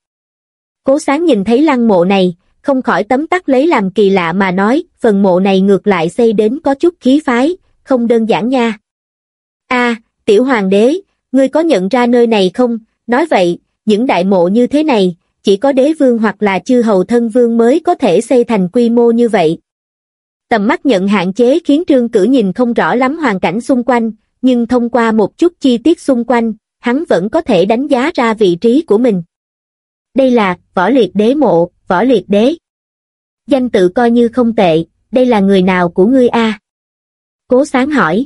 Cố sáng nhìn thấy lăng mộ này, không khỏi tấm tắc lấy làm kỳ lạ mà nói, phần mộ này ngược lại xây đến có chút khí phái, không đơn giản nha. a tiểu hoàng đế, ngươi có nhận ra nơi này không? Nói vậy, những đại mộ như thế này, chỉ có đế vương hoặc là chư hầu thân vương mới có thể xây thành quy mô như vậy. Tầm mắt nhận hạn chế khiến trương cử nhìn không rõ lắm hoàn cảnh xung quanh, nhưng thông qua một chút chi tiết xung quanh, hắn vẫn có thể đánh giá ra vị trí của mình. Đây là võ liệt đế mộ, võ liệt đế. Danh tự coi như không tệ, đây là người nào của ngươi a? Cố sáng hỏi.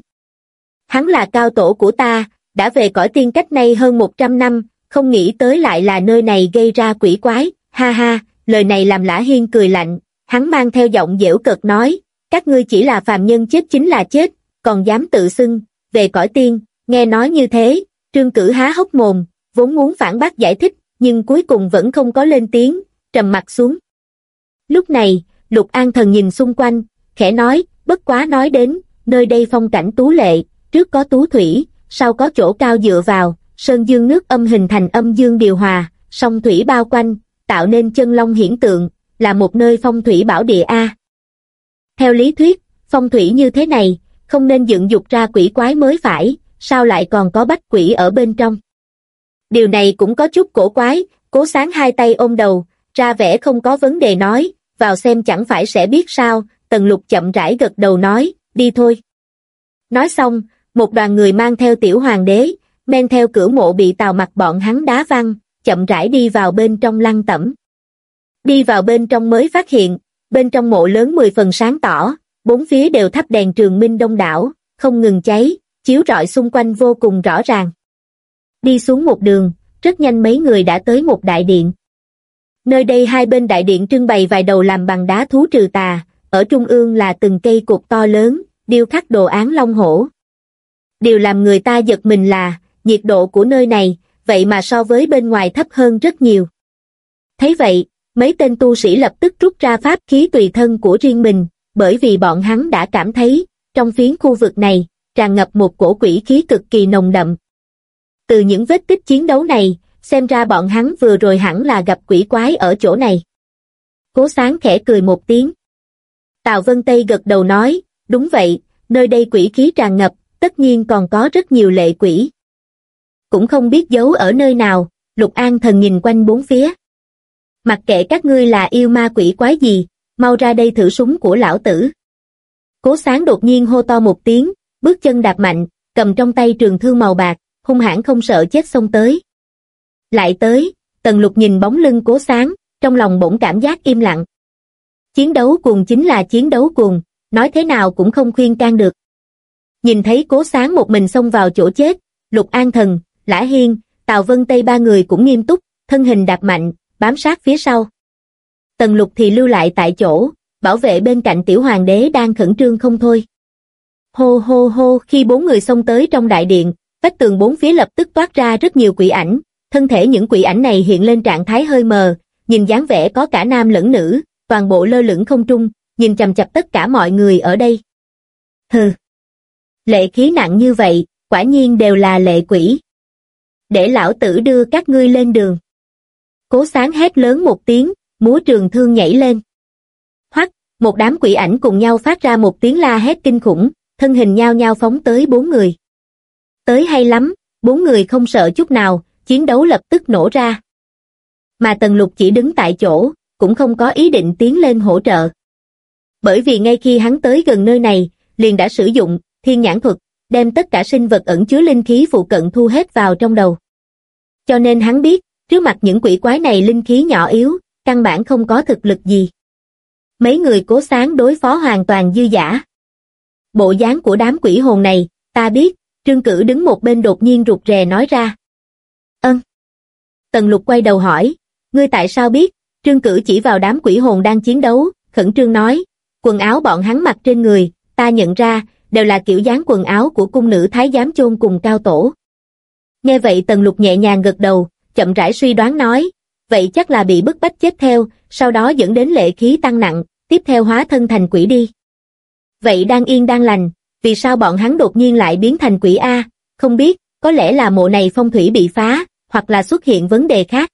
Hắn là cao tổ của ta, đã về cõi tiên cách nay hơn 100 năm, không nghĩ tới lại là nơi này gây ra quỷ quái, ha ha, lời này làm lã hiên cười lạnh, hắn mang theo giọng dễu cợt nói, các ngươi chỉ là phàm nhân chết chính là chết, còn dám tự xưng, về cõi tiên, nghe nói như thế, trương cử há hốc mồm, vốn muốn phản bác giải thích, nhưng cuối cùng vẫn không có lên tiếng, trầm mặt xuống. Lúc này, Lục An Thần nhìn xung quanh, khẽ nói, bất quá nói đến, nơi đây phong cảnh tú lệ, trước có tú thủy, sau có chỗ cao dựa vào, sơn dương nước âm hình thành âm dương điều hòa, sông thủy bao quanh, tạo nên chân long hiển tượng, là một nơi phong thủy bảo địa A. Theo lý thuyết, phong thủy như thế này, không nên dựng dục ra quỷ quái mới phải, sao lại còn có bách quỷ ở bên trong. Điều này cũng có chút cổ quái, cố sáng hai tay ôm đầu, ra vẻ không có vấn đề nói, vào xem chẳng phải sẽ biết sao, tần lục chậm rãi gật đầu nói, đi thôi. Nói xong, một đoàn người mang theo tiểu hoàng đế, men theo cửa mộ bị tàu mặt bọn hắn đá văng, chậm rãi đi vào bên trong lăng tẩm. Đi vào bên trong mới phát hiện, bên trong mộ lớn 10 phần sáng tỏ, bốn phía đều thắp đèn trường minh đông đảo, không ngừng cháy, chiếu rọi xung quanh vô cùng rõ ràng. Đi xuống một đường, rất nhanh mấy người đã tới một đại điện. Nơi đây hai bên đại điện trưng bày vài đầu làm bằng đá thú trừ tà, ở trung ương là từng cây cột to lớn, điêu khắc đồ án long hổ. Điều làm người ta giật mình là, nhiệt độ của nơi này, vậy mà so với bên ngoài thấp hơn rất nhiều. Thấy vậy, mấy tên tu sĩ lập tức rút ra pháp khí tùy thân của riêng mình, bởi vì bọn hắn đã cảm thấy, trong phiến khu vực này, tràn ngập một cổ quỷ khí cực kỳ nồng đậm. Từ những vết tích chiến đấu này, xem ra bọn hắn vừa rồi hẳn là gặp quỷ quái ở chỗ này. Cố sáng khẽ cười một tiếng. Tào Vân Tây gật đầu nói, đúng vậy, nơi đây quỷ khí tràn ngập, tất nhiên còn có rất nhiều lệ quỷ. Cũng không biết giấu ở nơi nào, Lục An thần nhìn quanh bốn phía. Mặc kệ các ngươi là yêu ma quỷ quái gì, mau ra đây thử súng của lão tử. Cố sáng đột nhiên hô to một tiếng, bước chân đạp mạnh, cầm trong tay trường thương màu bạc, hung hãn không sợ chết xông tới. Lại tới, tần lục nhìn bóng lưng cố sáng, trong lòng bỗng cảm giác im lặng. Chiến đấu cuồng chính là chiến đấu cuồng, nói thế nào cũng không khuyên can được. Nhìn thấy cố sáng một mình xông vào chỗ chết, lục an thần, lã hiên, tào vân tây ba người cũng nghiêm túc, thân hình đạp mạnh, bám sát phía sau. Tần lục thì lưu lại tại chỗ, bảo vệ bên cạnh tiểu hoàng đế đang khẩn trương không thôi. Hô hô hô khi bốn người xông tới trong đại điện, vách tường bốn phía lập tức toát ra rất nhiều quỷ ảnh, thân thể những quỷ ảnh này hiện lên trạng thái hơi mờ, nhìn dáng vẻ có cả nam lẫn nữ, toàn bộ lơ lửng không trung, nhìn chầm chập tất cả mọi người ở đây. Hừ. Lệ khí nặng như vậy, quả nhiên đều là lệ quỷ. Để lão tử đưa các ngươi lên đường. Cố sáng hét lớn một tiếng, múa trường thương nhảy lên. Hoắc, một đám quỷ ảnh cùng nhau phát ra một tiếng la hét kinh khủng, thân hình nhao nhao phóng tới bốn người. Tới hay lắm, bốn người không sợ chút nào, chiến đấu lập tức nổ ra. Mà Tần Lục chỉ đứng tại chỗ, cũng không có ý định tiến lên hỗ trợ. Bởi vì ngay khi hắn tới gần nơi này, liền đã sử dụng thiên nhãn thuật, đem tất cả sinh vật ẩn chứa linh khí phụ cận thu hết vào trong đầu. Cho nên hắn biết, trước mặt những quỷ quái này linh khí nhỏ yếu, căn bản không có thực lực gì. Mấy người cố sáng đối phó hoàn toàn dư giả. Bộ dáng của đám quỷ hồn này, ta biết, trương cử đứng một bên đột nhiên rụt rè nói ra. Ân. Tần lục quay đầu hỏi, ngươi tại sao biết, trương cử chỉ vào đám quỷ hồn đang chiến đấu, khẩn trương nói, quần áo bọn hắn mặc trên người, ta nhận ra, đều là kiểu dáng quần áo của cung nữ thái giám chôn cùng cao tổ. Nghe vậy tần lục nhẹ nhàng gật đầu, chậm rãi suy đoán nói, vậy chắc là bị bức bách chết theo, sau đó dẫn đến lệ khí tăng nặng, tiếp theo hóa thân thành quỷ đi. Vậy đang yên đang lành, vì sao bọn hắn đột nhiên lại biến thành quỷ A, không biết, có lẽ là mộ này phong thủy bị phá, hoặc là xuất hiện vấn đề khác.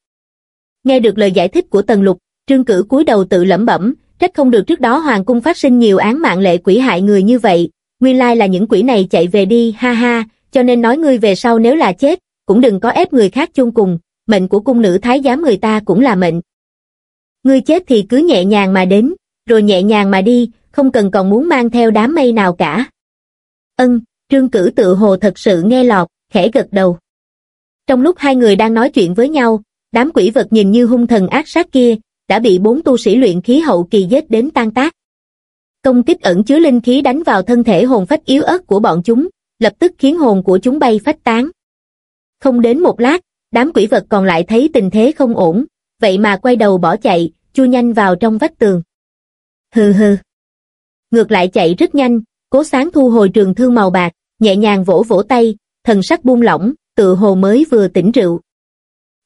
Nghe được lời giải thích của Tần Lục, trương cử cúi đầu tự lẩm bẩm, trách không được trước đó Hoàng cung phát sinh nhiều án mạng lệ quỷ hại người như vậy, nguyên lai là những quỷ này chạy về đi, ha ha, cho nên nói ngươi về sau nếu là chết, cũng đừng có ép người khác chung cùng, mệnh của cung nữ thái giám người ta cũng là mệnh. Ngươi chết thì cứ nhẹ nhàng mà đến, rồi nhẹ nhàng mà đi, không cần còn muốn mang theo đám mây nào cả. Ân, trương cử tự hồ thật sự nghe lọt, khẽ gật đầu. Trong lúc hai người đang nói chuyện với nhau, đám quỷ vật nhìn như hung thần ác sát kia, đã bị bốn tu sĩ luyện khí hậu kỳ giết đến tan tác. Công kích ẩn chứa linh khí đánh vào thân thể hồn phách yếu ớt của bọn chúng, lập tức khiến hồn của chúng bay phách tán. Không đến một lát, đám quỷ vật còn lại thấy tình thế không ổn, vậy mà quay đầu bỏ chạy, chui nhanh vào trong vách tường. Hừ hừ. Ngược lại chạy rất nhanh, cố sáng thu hồi trường thương màu bạc, nhẹ nhàng vỗ vỗ tay, thần sắc buông lỏng, tự hồ mới vừa tỉnh rượu.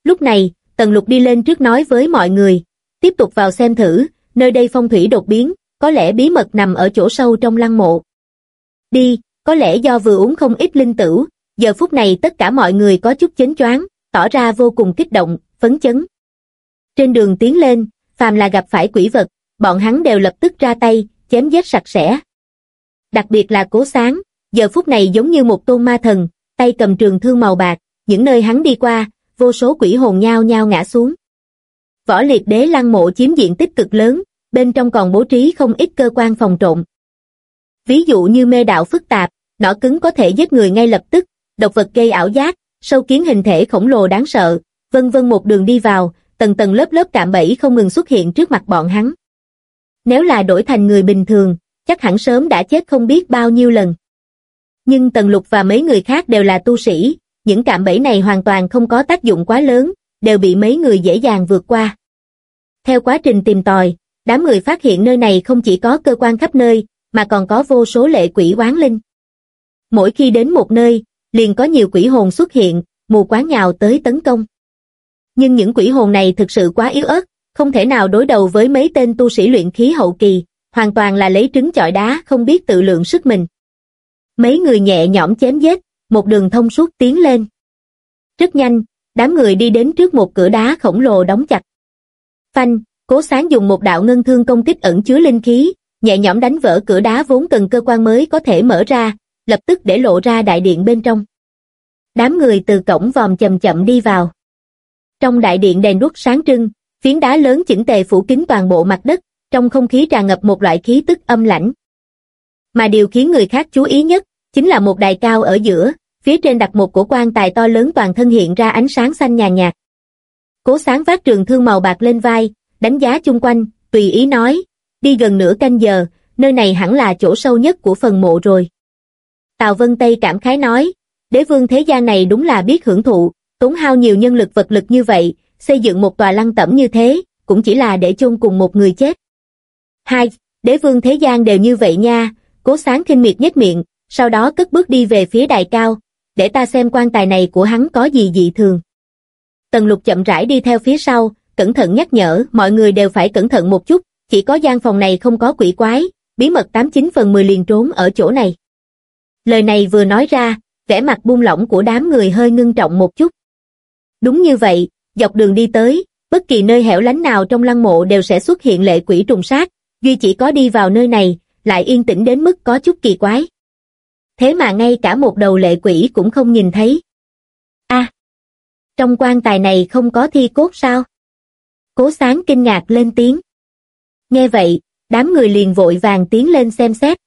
Lúc này, Tần Lục đi lên trước nói với mọi người, tiếp tục vào xem thử, nơi đây phong thủy đột biến, có lẽ bí mật nằm ở chỗ sâu trong lăng mộ. Đi, có lẽ do vừa uống không ít linh tửu, giờ phút này tất cả mọi người có chút chến choáng, tỏ ra vô cùng kích động, phấn chấn. Trên đường tiến lên, phàm là gặp phải quỷ vật, bọn hắn đều lập tức ra tay, chém giết sạch sẽ. Đặc biệt là cố sáng, giờ phút này giống như một tôn ma thần, tay cầm trường thương màu bạc, những nơi hắn đi qua, vô số quỷ hồn nhao nhao ngã xuống. Võ liệt đế lăng mộ chiếm diện tích cực lớn, bên trong còn bố trí không ít cơ quan phòng trộn. Ví dụ như mê đạo phức tạp, nỏ cứng có thể giết người ngay lập tức, độc vật gây ảo giác, sâu kiến hình thể khổng lồ đáng sợ, vân vân một đường đi vào, tầng tầng lớp lớp cạm bẫy không ngừng xuất hiện trước mặt bọn hắn. Nếu là đổi thành người bình thường, chắc hẳn sớm đã chết không biết bao nhiêu lần. Nhưng Tần Lục và mấy người khác đều là tu sĩ, những cạm bẫy này hoàn toàn không có tác dụng quá lớn, đều bị mấy người dễ dàng vượt qua. Theo quá trình tìm tòi, đám người phát hiện nơi này không chỉ có cơ quan khắp nơi, mà còn có vô số lệ quỷ quán linh. Mỗi khi đến một nơi, liền có nhiều quỷ hồn xuất hiện, mù quáng nhào tới tấn công. Nhưng những quỷ hồn này thực sự quá yếu ớt, không thể nào đối đầu với mấy tên tu sĩ luyện khí hậu kỳ, hoàn toàn là lấy trứng chọi đá không biết tự lượng sức mình. Mấy người nhẹ nhõm chém giết, một đường thông suốt tiến lên. Rất nhanh, đám người đi đến trước một cửa đá khổng lồ đóng chặt. Phanh, cố sáng dùng một đạo ngân thương công kích ẩn chứa linh khí, nhẹ nhõm đánh vỡ cửa đá vốn cần cơ quan mới có thể mở ra, lập tức để lộ ra đại điện bên trong. Đám người từ cổng vòm chậm chậm đi vào. Trong đại điện đèn đuốc sáng trưng, phiến đá lớn chỉnh tề phủ kín toàn bộ mặt đất, trong không khí tràn ngập một loại khí tức âm lãnh. Mà điều khiến người khác chú ý nhất, chính là một đài cao ở giữa, phía trên đặt một cổ quan tài to lớn toàn thân hiện ra ánh sáng xanh nhàn nhạt. Cố sáng vác trường thương màu bạc lên vai, đánh giá chung quanh, tùy ý nói, đi gần nửa canh giờ, nơi này hẳn là chỗ sâu nhất của phần mộ rồi. Tào Vân Tây cảm khái nói, đế vương thế gian này đúng là biết hưởng thụ, tốn hao nhiều nhân lực vật lực như vậy, xây dựng một tòa lăng tẩm như thế, cũng chỉ là để chôn cùng một người chết. Hai, đế vương thế gian đều như vậy nha, cố sáng kinh miệt nhếch miệng, sau đó cất bước đi về phía đài cao, để ta xem quan tài này của hắn có gì dị thường. Tần lục chậm rãi đi theo phía sau, cẩn thận nhắc nhở mọi người đều phải cẩn thận một chút, chỉ có gian phòng này không có quỷ quái, bí mật 89 phần 10 liền trốn ở chỗ này. Lời này vừa nói ra, vẻ mặt buông lỏng của đám người hơi ngưng trọng một chút. Đúng như vậy, dọc đường đi tới, bất kỳ nơi hẻo lánh nào trong lăng mộ đều sẽ xuất hiện lệ quỷ trùng sát, duy chỉ có đi vào nơi này, lại yên tĩnh đến mức có chút kỳ quái. Thế mà ngay cả một đầu lệ quỷ cũng không nhìn thấy. a trong quan tài này không có thi cốt sao? Cố sáng kinh ngạc lên tiếng. Nghe vậy, đám người liền vội vàng tiến lên xem xét.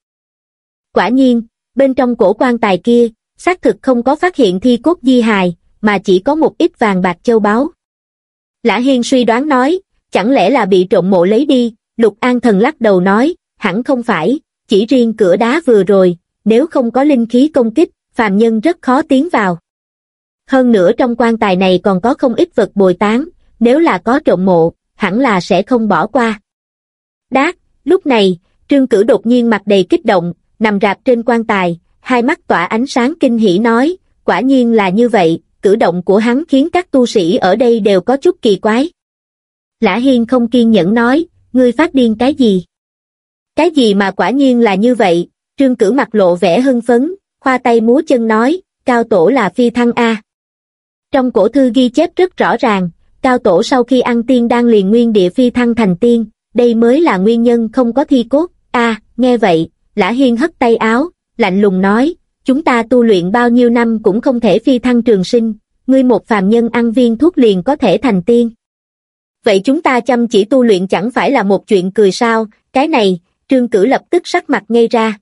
Quả nhiên, bên trong cổ quan tài kia, xác thực không có phát hiện thi cốt di hài, mà chỉ có một ít vàng bạc châu báu. Lã Hiên suy đoán nói, chẳng lẽ là bị trộm mộ lấy đi, Lục An Thần lắc đầu nói, hẳn không phải, chỉ riêng cửa đá vừa rồi, nếu không có linh khí công kích, phàm nhân rất khó tiến vào. Hơn nữa trong quan tài này còn có không ít vật bồi tán, nếu là có trộm mộ, hẳn là sẽ không bỏ qua. Đát, lúc này, trương cử đột nhiên mặt đầy kích động, nằm rạp trên quan tài, hai mắt tỏa ánh sáng kinh hỉ nói, quả nhiên là như vậy, cử động của hắn khiến các tu sĩ ở đây đều có chút kỳ quái. Lã Hiên không kiên nhẫn nói, ngươi phát điên cái gì? Cái gì mà quả nhiên là như vậy, trương cử mặt lộ vẻ hưng phấn, khoa tay múa chân nói, cao tổ là phi thăng A. Trong cổ thư ghi chép rất rõ ràng, cao tổ sau khi ăn tiên đang liền nguyên địa phi thăng thành tiên, đây mới là nguyên nhân không có thi cốt. A, nghe vậy, Lã Hiên hất tay áo, lạnh lùng nói, chúng ta tu luyện bao nhiêu năm cũng không thể phi thăng trường sinh, ngươi một phàm nhân ăn viên thuốc liền có thể thành tiên. Vậy chúng ta chăm chỉ tu luyện chẳng phải là một chuyện cười sao, cái này, trương cử lập tức sắc mặt ngay ra.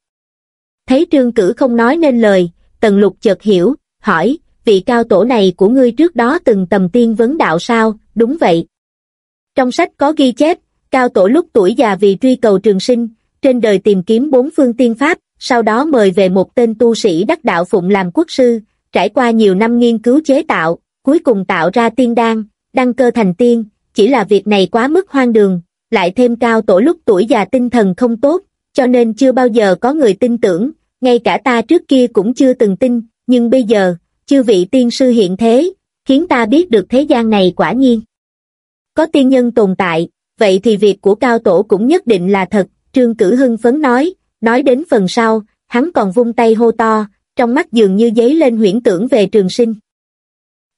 Thấy trương cử không nói nên lời, tần lục chợt hiểu, hỏi, vị cao tổ này của ngươi trước đó từng tầm tiên vấn đạo sao, đúng vậy. Trong sách có ghi chép, cao tổ lúc tuổi già vì truy cầu trường sinh, trên đời tìm kiếm bốn phương tiên pháp, sau đó mời về một tên tu sĩ đắc đạo phụng làm quốc sư, trải qua nhiều năm nghiên cứu chế tạo, cuối cùng tạo ra tiên đan, đăng cơ thành tiên, chỉ là việc này quá mức hoang đường, lại thêm cao tổ lúc tuổi già tinh thần không tốt, cho nên chưa bao giờ có người tin tưởng, ngay cả ta trước kia cũng chưa từng tin, nhưng bây giờ, chư vị tiên sư hiện thế, khiến ta biết được thế gian này quả nhiên. Có tiên nhân tồn tại, vậy thì việc của cao tổ cũng nhất định là thật, Trương Cử Hưng phấn nói, nói đến phần sau, hắn còn vung tay hô to, trong mắt dường như giấy lên huyễn tưởng về trường sinh.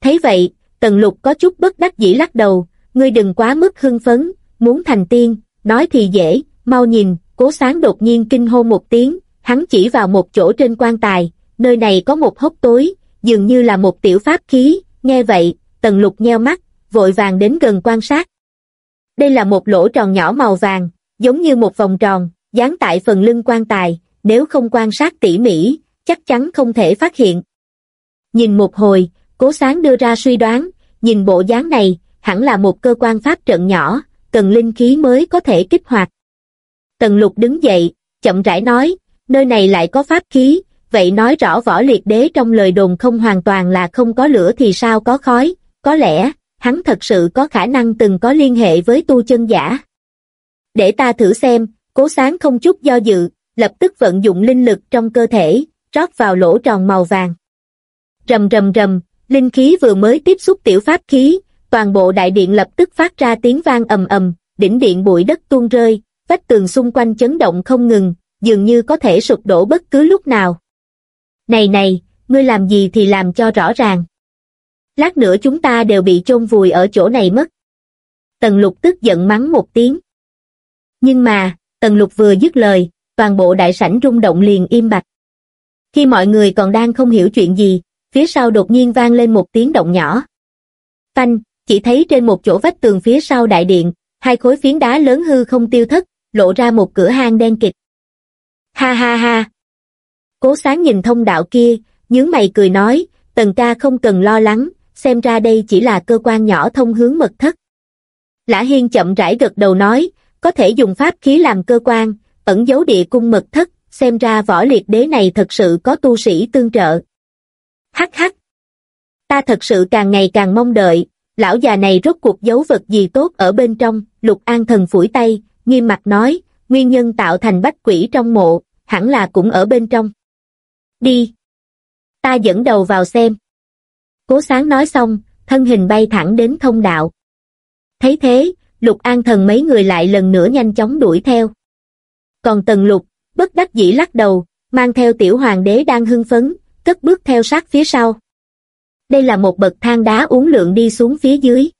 Thấy vậy, tần lục có chút bất đắc dĩ lắc đầu, ngươi đừng quá mức hưng phấn, muốn thành tiên, nói thì dễ, mau nhìn, cố sáng đột nhiên kinh hô một tiếng, hắn chỉ vào một chỗ trên quan tài, nơi này có một hốc tối, dường như là một tiểu pháp khí, nghe vậy, tần lục nheo mắt, vội vàng đến gần quan sát. Đây là một lỗ tròn nhỏ màu vàng, giống như một vòng tròn, dán tại phần lưng quan tài, nếu không quan sát tỉ mỉ, chắc chắn không thể phát hiện. Nhìn một hồi, cố sáng đưa ra suy đoán, nhìn bộ dáng này, hẳn là một cơ quan pháp trận nhỏ, cần linh khí mới có thể kích hoạt. Tần lục đứng dậy, chậm rãi nói, nơi này lại có pháp khí, vậy nói rõ võ liệt đế trong lời đồn không hoàn toàn là không có lửa thì sao có khói, có lẽ, hắn thật sự có khả năng từng có liên hệ với tu chân giả. Để ta thử xem, cố sáng không chút do dự, lập tức vận dụng linh lực trong cơ thể, rót vào lỗ tròn màu vàng. Rầm rầm rầm, linh khí vừa mới tiếp xúc tiểu pháp khí, toàn bộ đại điện lập tức phát ra tiếng vang ầm ầm, đỉnh điện bụi đất tuôn rơi, vách tường xung quanh chấn động không ngừng, dường như có thể sụp đổ bất cứ lúc nào. Này này, ngươi làm gì thì làm cho rõ ràng. Lát nữa chúng ta đều bị chôn vùi ở chỗ này mất. Tần lục tức giận mắng một tiếng. Nhưng mà, tần lục vừa dứt lời, toàn bộ đại sảnh rung động liền im bặt. Khi mọi người còn đang không hiểu chuyện gì, phía sau đột nhiên vang lên một tiếng động nhỏ. Phanh, chỉ thấy trên một chỗ vách tường phía sau đại điện, hai khối phiến đá lớn hư không tiêu thất, lộ ra một cửa hang đen kịch. Ha ha ha! Cố sáng nhìn thông đạo kia, nhướng mày cười nói, tần ca không cần lo lắng, xem ra đây chỉ là cơ quan nhỏ thông hướng mật thất. Lã Hiên chậm rãi gật đầu nói, có thể dùng pháp khí làm cơ quan, ẩn giấu địa cung mật thất, xem ra võ liệt đế này thật sự có tu sĩ tương trợ. Hắc hắc! Ta thật sự càng ngày càng mong đợi, lão già này rốt cuộc giấu vật gì tốt ở bên trong, lục an thần phủi tay, nghiêm mặt nói, nguyên nhân tạo thành bách quỷ trong mộ, hẳn là cũng ở bên trong. Đi! Ta dẫn đầu vào xem. Cố sáng nói xong, thân hình bay thẳng đến thông đạo. Thấy thế, lục an thần mấy người lại lần nữa nhanh chóng đuổi theo. Còn tần lục, bất đắc dĩ lắc đầu, mang theo tiểu hoàng đế đang hưng phấn, cất bước theo sát phía sau. Đây là một bậc thang đá uốn lượn đi xuống phía dưới.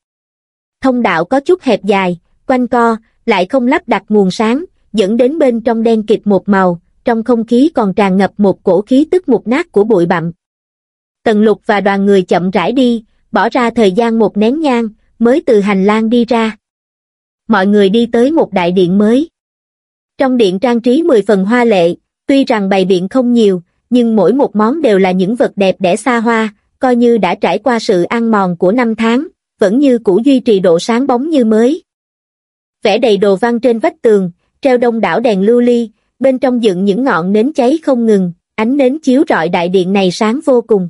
Thông đạo có chút hẹp dài, quanh co, lại không lắp đặt nguồn sáng, dẫn đến bên trong đen kịt một màu, trong không khí còn tràn ngập một cổ khí tức mục nát của bụi bặm. Tần lục và đoàn người chậm rãi đi, bỏ ra thời gian một nén nhang, mới từ hành lang đi ra. Mọi người đi tới một đại điện mới. Trong điện trang trí 10 phần hoa lệ, tuy rằng bày biện không nhiều, nhưng mỗi một món đều là những vật đẹp đẽ xa hoa, coi như đã trải qua sự ăn mòn của năm tháng, vẫn như cũ duy trì độ sáng bóng như mới. Vẽ đầy đồ văn trên vách tường, treo đông đảo đèn lưu ly, bên trong dựng những ngọn nến cháy không ngừng, ánh nến chiếu rọi đại điện này sáng vô cùng.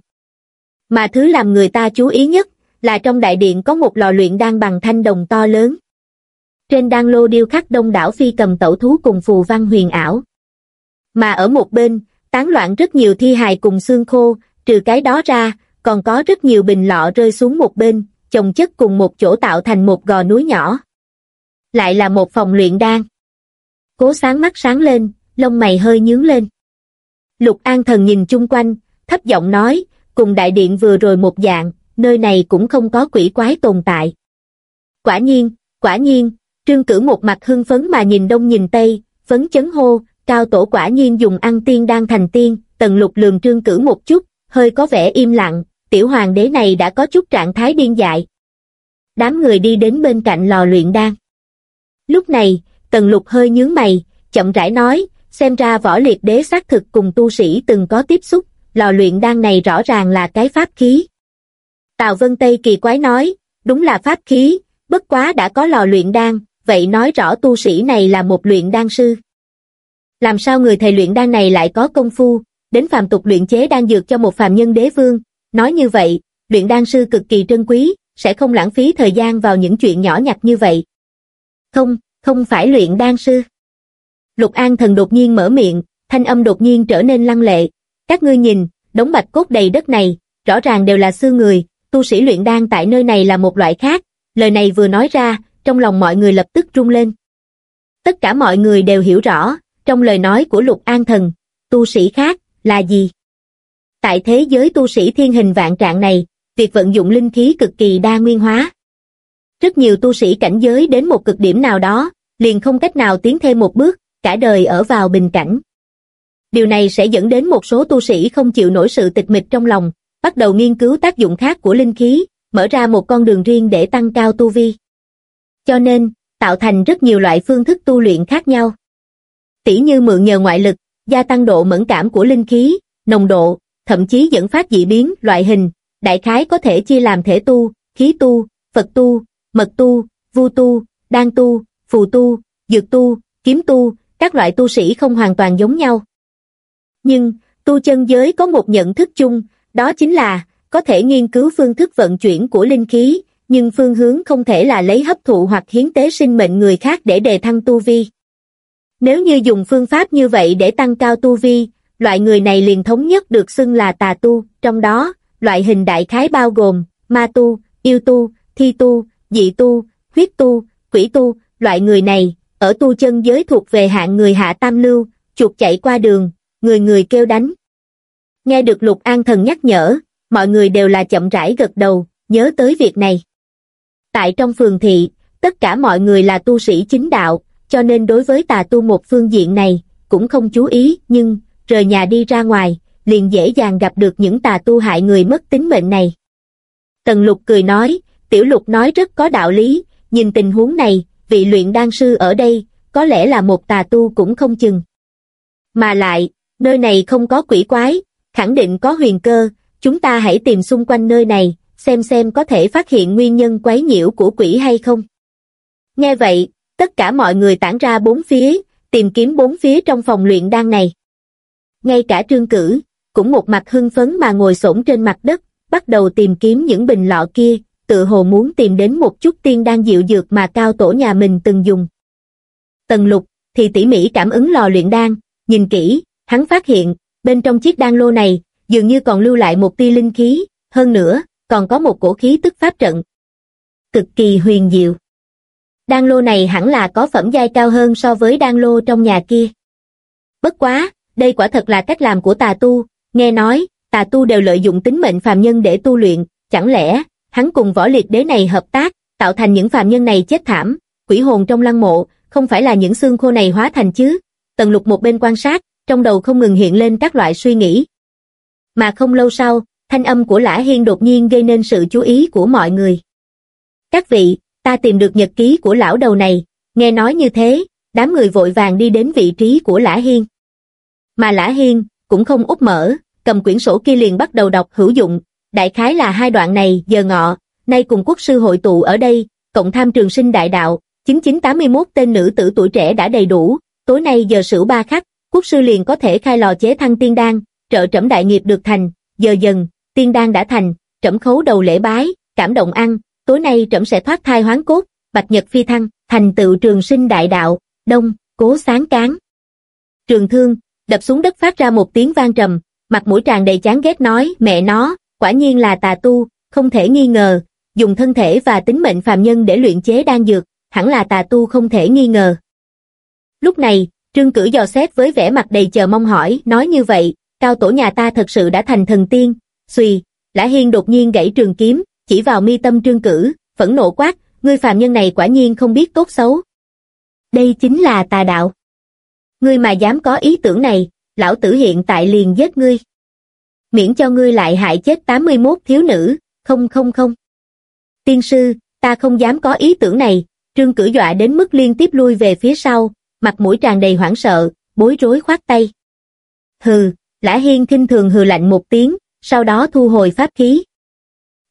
Mà thứ làm người ta chú ý nhất, là trong đại điện có một lò luyện đan bằng thanh đồng to lớn. Trên đan lô điêu khắc đông đảo phi cầm tẩu thú cùng phù văn huyền ảo. Mà ở một bên, tán loạn rất nhiều thi hài cùng xương khô, trừ cái đó ra, còn có rất nhiều bình lọ rơi xuống một bên, chồng chất cùng một chỗ tạo thành một gò núi nhỏ. Lại là một phòng luyện đan. Cố sáng mắt sáng lên, lông mày hơi nhướng lên. Lục An Thần nhìn chung quanh, thấp giọng nói, cùng đại điện vừa rồi một dạng, nơi này cũng không có quỷ quái tồn tại. Quả nhiên, quả nhiên, trương cử một mặt hưng phấn mà nhìn đông nhìn tây, phấn chấn hô, cao tổ quả nhiên dùng ăn tiên đang thành tiên, tần lục lường trương cử một chút, hơi có vẻ im lặng, tiểu hoàng đế này đã có chút trạng thái điên dại. Đám người đi đến bên cạnh lò luyện đan. Lúc này, tần lục hơi nhướng mày, chậm rãi nói, xem ra võ liệt đế xác thực cùng tu sĩ từng có tiếp xúc, lò luyện đan này rõ ràng là cái pháp khí. Tào Vân Tây kỳ quái nói, đúng là pháp khí, bất quá đã có lò luyện đan, vậy nói rõ tu sĩ này là một luyện đan sư. Làm sao người thầy luyện đan này lại có công phu, đến phàm tục luyện chế đan dược cho một phàm nhân đế vương, nói như vậy, luyện đan sư cực kỳ trân quý, sẽ không lãng phí thời gian vào những chuyện nhỏ nhặt như vậy. Không, không phải luyện đan sư. Lục An Thần đột nhiên mở miệng, thanh âm đột nhiên trở nên lăng lệ. Các ngươi nhìn, đống bạch cốt đầy đất này, rõ ràng đều là xương người, tu sĩ luyện đan tại nơi này là một loại khác. Lời này vừa nói ra, trong lòng mọi người lập tức rung lên. Tất cả mọi người đều hiểu rõ, trong lời nói của Lục An Thần, tu sĩ khác, là gì? Tại thế giới tu sĩ thiên hình vạn trạng này, việc vận dụng linh khí cực kỳ đa nguyên hóa. Rất nhiều tu sĩ cảnh giới đến một cực điểm nào đó, liền không cách nào tiến thêm một bước, cả đời ở vào bình cảnh. Điều này sẽ dẫn đến một số tu sĩ không chịu nổi sự tịch mịch trong lòng, bắt đầu nghiên cứu tác dụng khác của linh khí, mở ra một con đường riêng để tăng cao tu vi. Cho nên, tạo thành rất nhiều loại phương thức tu luyện khác nhau. Tỷ như mượn nhờ ngoại lực, gia tăng độ mẫn cảm của linh khí, nồng độ, thậm chí dẫn phát dị biến, loại hình, đại khái có thể chia làm thể tu, khí tu, Phật tu, mật tu, vu tu, đan tu, phù tu, dược tu, kiếm tu, các loại tu sĩ không hoàn toàn giống nhau. Nhưng, tu chân giới có một nhận thức chung, đó chính là, có thể nghiên cứu phương thức vận chuyển của linh khí, nhưng phương hướng không thể là lấy hấp thụ hoặc hiến tế sinh mệnh người khác để đề thăng tu vi. Nếu như dùng phương pháp như vậy để tăng cao tu vi, loại người này liền thống nhất được xưng là tà tu, trong đó, loại hình đại khái bao gồm, ma tu, yêu tu, thi tu, dị tu, huyết tu, quỷ tu, loại người này, ở tu chân giới thuộc về hạng người hạ tam lưu, chuột chạy qua đường, người người kêu đánh. Nghe được Lục An Thần nhắc nhở, mọi người đều là chậm rãi gật đầu, nhớ tới việc này. Tại trong phường thị, tất cả mọi người là tu sĩ chính đạo, cho nên đối với tà tu một phương diện này, cũng không chú ý, nhưng, rời nhà đi ra ngoài, liền dễ dàng gặp được những tà tu hại người mất tính mệnh này. Tần lục cười nói, tiểu lục nói rất có đạo lý, nhìn tình huống này, vị luyện đan sư ở đây, có lẽ là một tà tu cũng không chừng. Mà lại, nơi này không có quỷ quái, khẳng định có huyền cơ, chúng ta hãy tìm xung quanh nơi này, xem xem có thể phát hiện nguyên nhân quấy nhiễu của quỷ hay không. Nghe vậy, tất cả mọi người tản ra bốn phía, tìm kiếm bốn phía trong phòng luyện đan này. Ngay cả trương cử, cũng một mặt hưng phấn mà ngồi xổm trên mặt đất, bắt đầu tìm kiếm những bình lọ kia, tự hồ muốn tìm đến một chút tiên đan dịu dược mà cao tổ nhà mình từng dùng. Tần lục, thì tỉ mỉ cảm ứng lò luyện đan, nhìn kỹ, hắn phát hiện, bên trong chiếc đan lô này, dường như còn lưu lại một tia linh khí, hơn nữa, còn có một cổ khí tức pháp trận. Cực kỳ huyền diệu. Đan lô này hẳn là có phẩm giai cao hơn so với đan lô trong nhà kia. Bất quá, đây quả thật là cách làm của tà tu, nghe nói, tà tu đều lợi dụng tính mệnh phàm nhân để tu luyện, chẳng lẽ, hắn cùng võ liệt đế này hợp tác, tạo thành những phàm nhân này chết thảm, quỷ hồn trong lăng mộ, không phải là những xương khô này hóa thành chứ? Tần lục một bên quan sát, trong đầu không ngừng hiện lên các loại suy nghĩ. Mà không lâu sau, thanh âm của Lã Hiên đột nhiên gây nên sự chú ý của mọi người. Các vị, ta tìm được nhật ký của lão đầu này, nghe nói như thế, đám người vội vàng đi đến vị trí của Lã Hiên. Mà Lã Hiên, cũng không úp mở, cầm quyển sổ kia liền bắt đầu đọc hữu dụng, đại khái là hai đoạn này, giờ ngọ, nay cùng quốc sư hội tụ ở đây, cộng tham trường sinh đại đạo, 9981 tên nữ tử tuổi trẻ đã đầy đủ, tối nay giờ sửu ba khắc, quốc sư liền có thể khai lò chế thăng tiên đan, trợ trẫm đại nghiệp được thành, giờ dần, tiên đan đã thành, trẫm khấu đầu lễ bái, cảm động ăn, tối nay trẫm sẽ thoát thai hoán cốt, bạch nhật phi thăng, thành tựu trường sinh đại đạo, đông, cố sáng cán. Trường thương, đập xuống đất phát ra một tiếng vang trầm, mặt mũi tràn đầy chán ghét nói, mẹ nó, quả nhiên là tà tu, không thể nghi ngờ, dùng thân thể và tính mệnh phàm nhân để luyện chế đan dược, hẳn là tà tu không thể nghi ngờ. Lúc này, Trương Cử dò xét với vẻ mặt đầy chờ mong hỏi, nói như vậy, cao tổ nhà ta thật sự đã thành thần tiên, suy, Lã Hiên đột nhiên gãy trường kiếm, chỉ vào mi tâm Trương Cử, phẫn nộ quát, ngươi phàm nhân này quả nhiên không biết tốt xấu. Đây chính là tà đạo. Ngươi mà dám có ý tưởng này, lão tử hiện tại liền giết ngươi. Miễn cho ngươi lại hại chết 81 thiếu nữ, không không không. Tiên sư, ta không dám có ý tưởng này, trương cử dọa đến mức liên tiếp lui về phía sau, mặt mũi tràn đầy hoảng sợ, bối rối khoát tay. Hừ, lã hiên kinh thường hừ lạnh một tiếng, sau đó thu hồi pháp khí.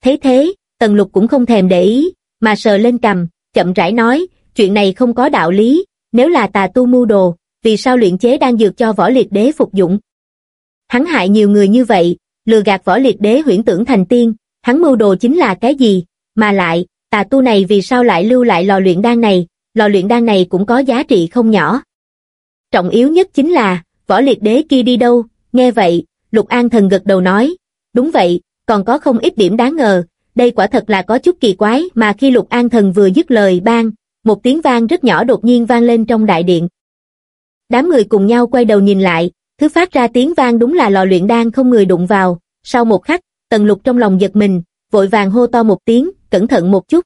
Thấy thế, tần lục cũng không thèm để ý, mà sờ lên cầm, chậm rãi nói, chuyện này không có đạo lý, nếu là tà tu mưu đồ, vì sao luyện chế đang dược cho võ liệt đế phục dụng. Hắn hại nhiều người như vậy, lừa gạt võ liệt đế huyễn tưởng thành tiên, hắn mưu đồ chính là cái gì, mà lại, tà tu này vì sao lại lưu lại lò luyện đan này, lò luyện đan này cũng có giá trị không nhỏ. Trọng yếu nhất chính là, võ liệt đế kia đi đâu, nghe vậy, Lục An Thần gật đầu nói, đúng vậy, còn có không ít điểm đáng ngờ, đây quả thật là có chút kỳ quái mà khi Lục An Thần vừa dứt lời bang một tiếng vang rất nhỏ đột nhiên vang lên trong đại điện. Đám người cùng nhau quay đầu nhìn lại, Thứ phát ra tiếng vang đúng là lò luyện đan không người đụng vào, sau một khắc, tần lục trong lòng giật mình, vội vàng hô to một tiếng, cẩn thận một chút.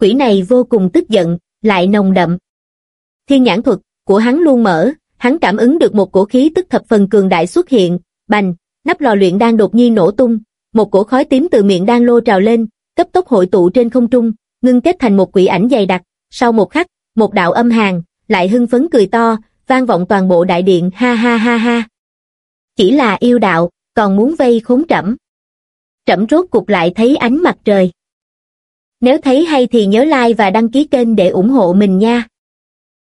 Quỷ này vô cùng tức giận, lại nồng đậm. Thiên nhãn thuật của hắn luôn mở, hắn cảm ứng được một cổ khí tức thập phần cường đại xuất hiện, bành, nắp lò luyện đan đột nhiên nổ tung, một cổ khói tím từ miệng đan lô trào lên, cấp tốc hội tụ trên không trung, ngưng kết thành một quỷ ảnh dày đặc, sau một khắc, một đạo âm hàn, lại hưng phấn cười to, vang vọng toàn bộ đại điện ha ha ha ha. Chỉ là yêu đạo, còn muốn vây khốn trẫm. Trẫm rốt cục lại thấy ánh mặt trời. Nếu thấy hay thì nhớ like và đăng ký kênh để ủng hộ mình nha.